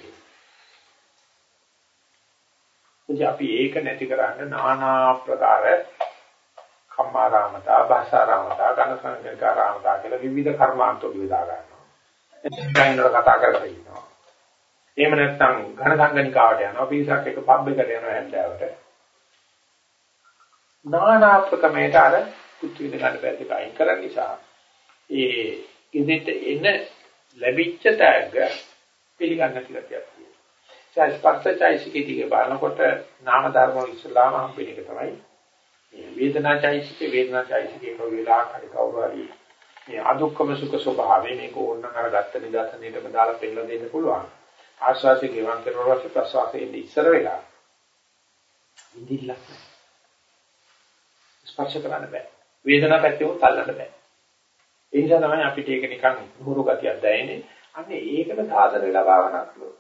ඉතින් අපි ඒක නැති කරන්න নানা ප්‍රකාර කම්මාරාමතා භාෂාරාමතා ඝනසංගකාරාමතා කියලා විවිධ කර්මාන්ත විදා ගන්නවා. එතනයිනර කතා කරලා ඉන්නවා. එහෙම නැත්නම් ඝනසංගනිකාවට යනවා. පිරිසක් එක පබ් එකට යනවා හැන්දෑවට. নানা ප්‍රකමයට අර කුච්ච විඳ ගන්න බැරි කයින් කරන නිසා ඒ ඉදිරියට එන ලැබිච්ච තෑග්ග පිළිගන්න කියලා කියනවා. ස්පර්ශචෛසිකේ දිගේ බලනකොට නාම ධර්ම වල ඉස්ලාම හම්බෙන එක තමයි වේදනාචෛසිකේ වේදනාචෛසිකේ කවුලා හරි කවුරු හරි මේ අදුක්කම සුඛ ස්වභාවය මේක ඕනනම් අර ගත්ත නිදර්ශනයටම දාලා පෙන්නලා දෙන්න පුළුවන්. ආශ්වාසයේ ගෙවන් කරනවා පස්සේ ප්‍රශ්වාසයේ ඉස්සර වෙලා ඉඳිල්ලක් ස්පර්ශ කරන්න බෑ. වේදනාව පැත්තේ උත් අල්ලන්න බෑ. ඒ නිසා තමයි අපිට ඒක නිකන් මුරු ගතියක් දැනෙන්නේ. අන්නේ ඒකට සාදර වෙලා භාවනා කරනවා.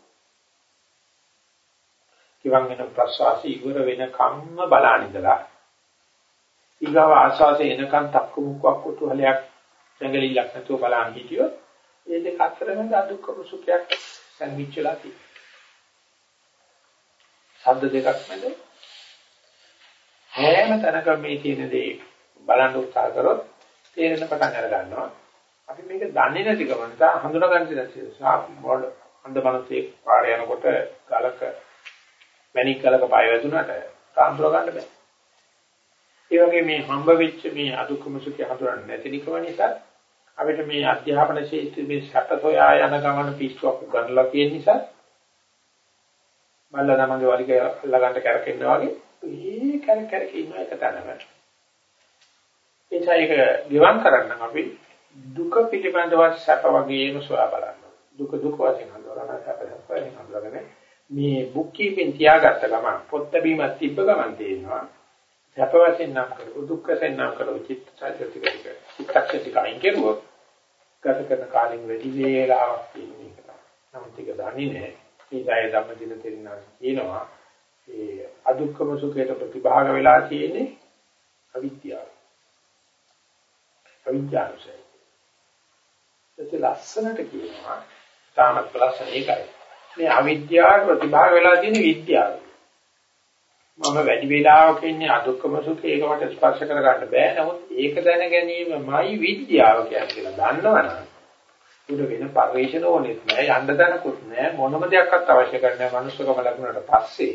කිවන් වෙන ප්‍රසවාසී ඉවර වෙන කම්ම බලන ඉඳලා ඊගව ආස්වාසේ එනකන් තක්කු මුක්කක් කුතුහලයක් සංගලිලක් නැතුව බලන් හිටියොත් ඒ දෙක අතරම දුක්ඛ සුඛයක් සංවිච්චලා තියෙනවා. ශබ්ද දෙකක් මැද හැම තැනකම මේ තියෙන දේ බලන්න උත්සාහ කරොත් තේරෙන පටන් අර ගන්නවා. අපි මේක දන්නේ නැති කම නිසා හඳුනා ගන්න නැති නිසා මොඩ අන්දමනසේ පාර යනකොට ගලක මැණික් ගලක පය වැදුනට කාන්තර ගන්න බෑ. ඒ වගේ මේ හම්බ වෙච්ච මේ අදුක්කම සුඛය හඳුනන්නේ නැති නිකම නිසා අපිට මේ අධ්‍යාපන ශාස්ත්‍රයේ මේ සැප සොයා යන ගමන පිස්සුවක් ගන්නලා තියෙන නිසා මල්ලා නමගේ වලිග අල්ලගන්න කැරකෙන්න වගේ ඒ කැරක කැරක ඉන්න එක තැනම එනිසා ඒක ගෙවම් කරන්න අපි දුක පිළිබඳව සැප වගේම සොයා බලන්න. දුක දුක වශයෙන් හඳුනන සැප සැප වශයෙන් හඳුනගෙන මේ බුක් කීපින් තියාගත්ත ගමන් පොත් බැීමක් තිබ්බ ගමන් තේනවා. සැප වශයෙන් නම් කරව දුක් වශයෙන් නම් කරව චිත්ත සාධිතික චිත්තක්ෂිතික අයින් කෙරුවොත් ගත කරන කාලෙන් වැඩි වේලාවක් තියෙන එක තමයි. නමුත් ඒක දන්නේ නැහැ. ඊටයි ධම්මදින තෙරිනා කියනවා ඒ අදුක්කම සුඛයට ප්‍රතිභාග වෙලා තියෙන්නේ අවිද්‍යාව. අවිද්‍යාවසයි. ඒක ලස්සනට කියනවා තාමත් ලස්සන ඒකයි. මේ අවිද්‍යාව ප්‍රතිභාග වෙලා තියෙන විද්‍යාව. මම වැඩි වේලාවක ඉන්නේ අදුක්කම සුඛ ඒක මට ස්පර්ශ කරගන්න බෑ. නමුත් ඒක දැන ගැනීමමයි විද්‍යාව කියන්නේ කියලා දන්නවනම් උඩ වෙන පරිශන ඕනෙත් නෑ යන්න දනකුත් නෑ මොනම දෙයක්වත් අවශ්‍ය කරන්නේ නෑ මනුස්සකම ලැබුණාට පස්සේ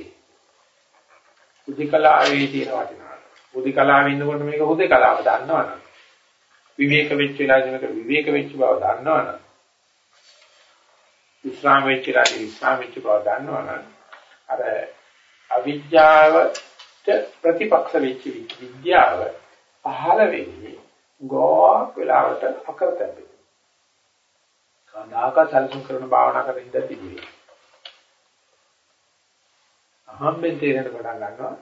උදිකලාවේ තියෙන වටිනාකම. උදිකලාවේ ඉන්නකොට මේක හුදේකලාව දන්නවනම් විවේක වෙච්ච වෙලාවේ මේක විවේක වෙච්ච බව දන්නවනම් විස්රාම වෙච්ච වෙලාවේ විස්රාම වෙච්ච බව දන්නවනම් අර අවිද්‍යාවට ප්‍රතිපක්ෂ වෙච්ච විද්‍යාව පහළ වෙන්නේ ගෝක් වෙලාවට අකරතැබෙ. කඳාක සැලසුම් කරන භාවනා කරන ඉඳ තිබුණේ. අහම්බෙන් තේරෙන පටන් ගන්නවා.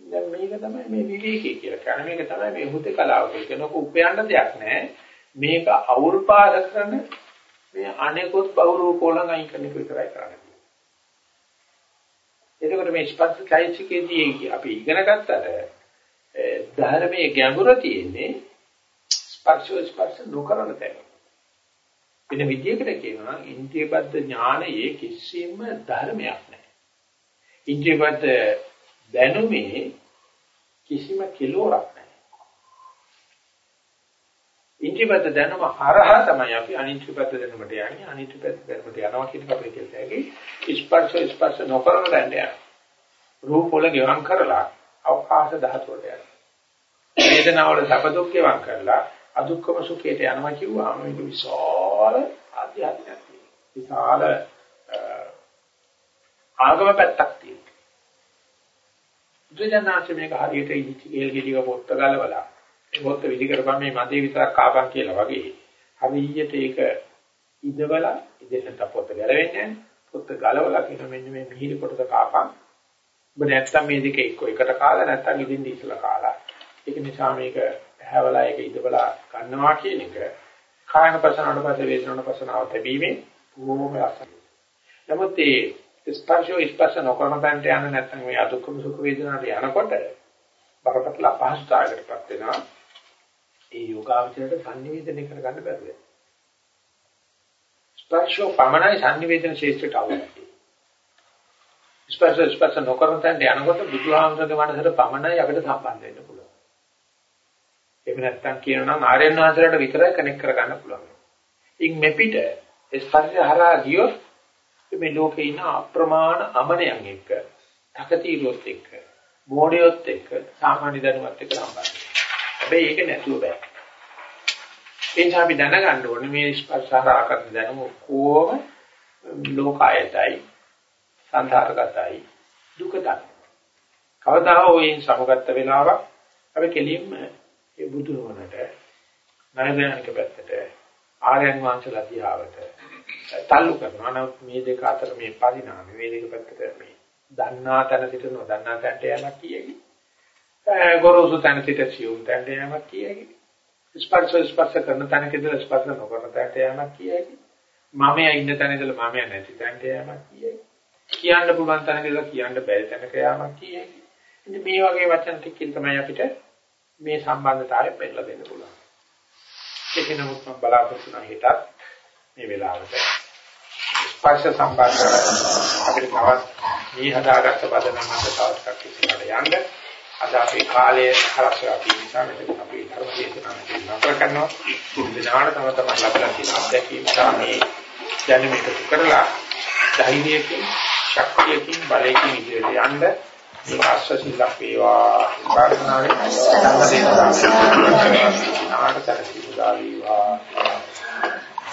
දැන් මේක තමයි මේ විවේකී කියලා කියන්නේ. මේක තමයි මේ හුදේ කලාව කියලා. නෝක උපයන්න දෙයක් නැහැ. මේක අවුල්පාද කරන මේ අනෙකුත් බහුරූපෝලං අයින් කරන එක විතරයි කරන්නේ. එතකොට මේ ස්පර්ශ චෛතසිකයේදී අපි ඉගෙන ගත්තට ධර්මයේ ගැඹුර තියෙන්නේ ස්පර්ශ ස්පර්ශ නොකරන තැන. වෙන විදියකට කියනවා ඉන්ද්‍රියබද්ධ ඥානයේ කිසිම ධර්මයක් නැහැ. ඉන්ද්‍රියබද්ධ දැනුමේ කිසිම කෙලවරක් නැහැ. ඉන්ද්‍රියබද්ධ දැනුම හරහා තමයි අපි අනිත්‍යබද්ධ දැනුමට යන්නේ. අනිත්‍යබද්ධ දැනුමට යනවා කියන එක අපිට කියන්නේ ස්පර්ශ ස්පර්ශ නොකරන දැනය. රූප වල ගෙවම් කරලා අවකාශ ධාතුවට යනවා. වේදනාවල සැප දුක් ගෙවම් කරලා අදුක්කම සුඛයට යනවා කිව්වම මේක විශාල ආධ්‍යාත්මයක් තියෙනවා. විශාල ආගම පැත්තක් තියෙනවා. බුදුජානනාංශ මේක හරියට ඉච්ච කේල් ගෙඩියක පොත්ත ගලවලා ඒ පොත්ත විදි කරපම් මේ මදේ විතරක් කාපන් කියලා වගේ හරියට ඒක ඉදවලා ඉදෙන්නට පොත්ත ගැලවෙන්නේ පොත්ත ගලවලා කියන මෙන්න මේ මිහිරි කොටස කාපන් ඔබ නැත්තම් මේ දෙක එක්ක එකට කාලා නැත්තම් ඉදින් ඉස්සලා කාලා ඒක නිසා මේක හැවලා ඒක ඉදවලා ගන්නවා කියන එක කායන පසනාවට පස්සේ වේදනාවට පසනාව තැබීමේ බොහොම ලස්සනයි. නමුත් ඒ ස්පර්ශෝ ස්පර්ශ නොකරන තැනට යන නැත්නම් මේ අදුක්කම සුඛ වේදනාවට යනකොට බරපතල අපහසුතාවයකටපත් වෙනවා. ඒ යෝගාවචරයට සංනිවේදනය කරගන්න බැහැ. ස්පර්ශෝ පමණයි සංනිවේදන ශේෂ්ඨට අවශ්‍යයි. ස්පර්ශ ස්පර්ශ නොකරන තැනට යනකොට බුදුහාමුදුරගේ මනසට පමණයි අපිට සම්බන්ධ වෙන්න පුළුවන්. එහෙම නැත්නම් කියනවා නම් ආර්යයන් වහන්සේලාට විතරයි කනෙක්ට් කරගන්න පුළුවන්. ඉන් මෙපිට ස්පර්ශය හරහා ගියොත් මේ ලෝකේ ඉන්න අප්‍රමාණ අමනයන් එක්ක, තකතිරුවත් එක්ක, මෝඩයොත් එක්ක, සාමාන්‍ය දැනුවත් එක්ක සම්බන්ධයි. හැබැයි ඒක නැතුව බෑ. ඒ නිසා අපි දැනගන්න ඕනේ මේ ස්පර්ශ හරහා කරන දැනුම කොහොම ලෝකායතයි, සංධාරගතයි, දුකදයි. කවදා හෝ මේ සමගත වෙලාවක් අපි කෙලින්ම ඒ බුදු නොවනට නෛර්යානික පැත්තට ආර්යයන් වහන්සේලා දිහාවට තල්ලු කරනවා. නමුත් මේ දෙක අතර මේ පරිණාමය මේ දෙක පැත්තට මේ දන්නා තැන සිට නොදන්නා තැනට යamak කියෙකි. ගොරෝසු තැන සිට සියුම් තැනට යamak කියෙකි. ස්පර්ශ ස්පර්ශ කරන තැනක ඉඳලා ස්පර්ශ නොකරන තැනට යamak කියෙකි. මමයා ඉන්න තැන ඉඳලා මමයා නැති තැනට යamak කියෙකි. කියන්න පුළුවන් තැනක ඉඳලා කියන්න බැරි තැනක යamak කියෙකි. ඉතින් මේ වගේ වචන ටිකකින් තමයි අපිට මේ සම්බන්ධතාවය පෙන්නලා දෙන්න පුළුවන්. ඒක නමුත් මම බලාපොරොත්තු වෙන හිතත් මේ වෙලාවට ස්පර්ශ සම්බන්ධ අපිට තවත් මේ හදාගත්ත පදනම මත තවත් කක්කිසකට යන්න අද අපේ කාලයේ හරස්වා නිසා මෙතන අපි ධර්ම දේශනාවක් නතර කරනවා. විඥාන තම තමයි ලබලා තියෙන අත්දැකීම් තමයි දැනුම එකතු කරලා ධෛර්යයෙන් ශක්තියකින් බලයෙන් ඉදිරියට යන්න මේ ආශ්‍රසිල්ලක් වේවා. ප්‍රාර්ථනාවෙන් ධර්ම දේශනාවක් නාටකරසි උදා වේවා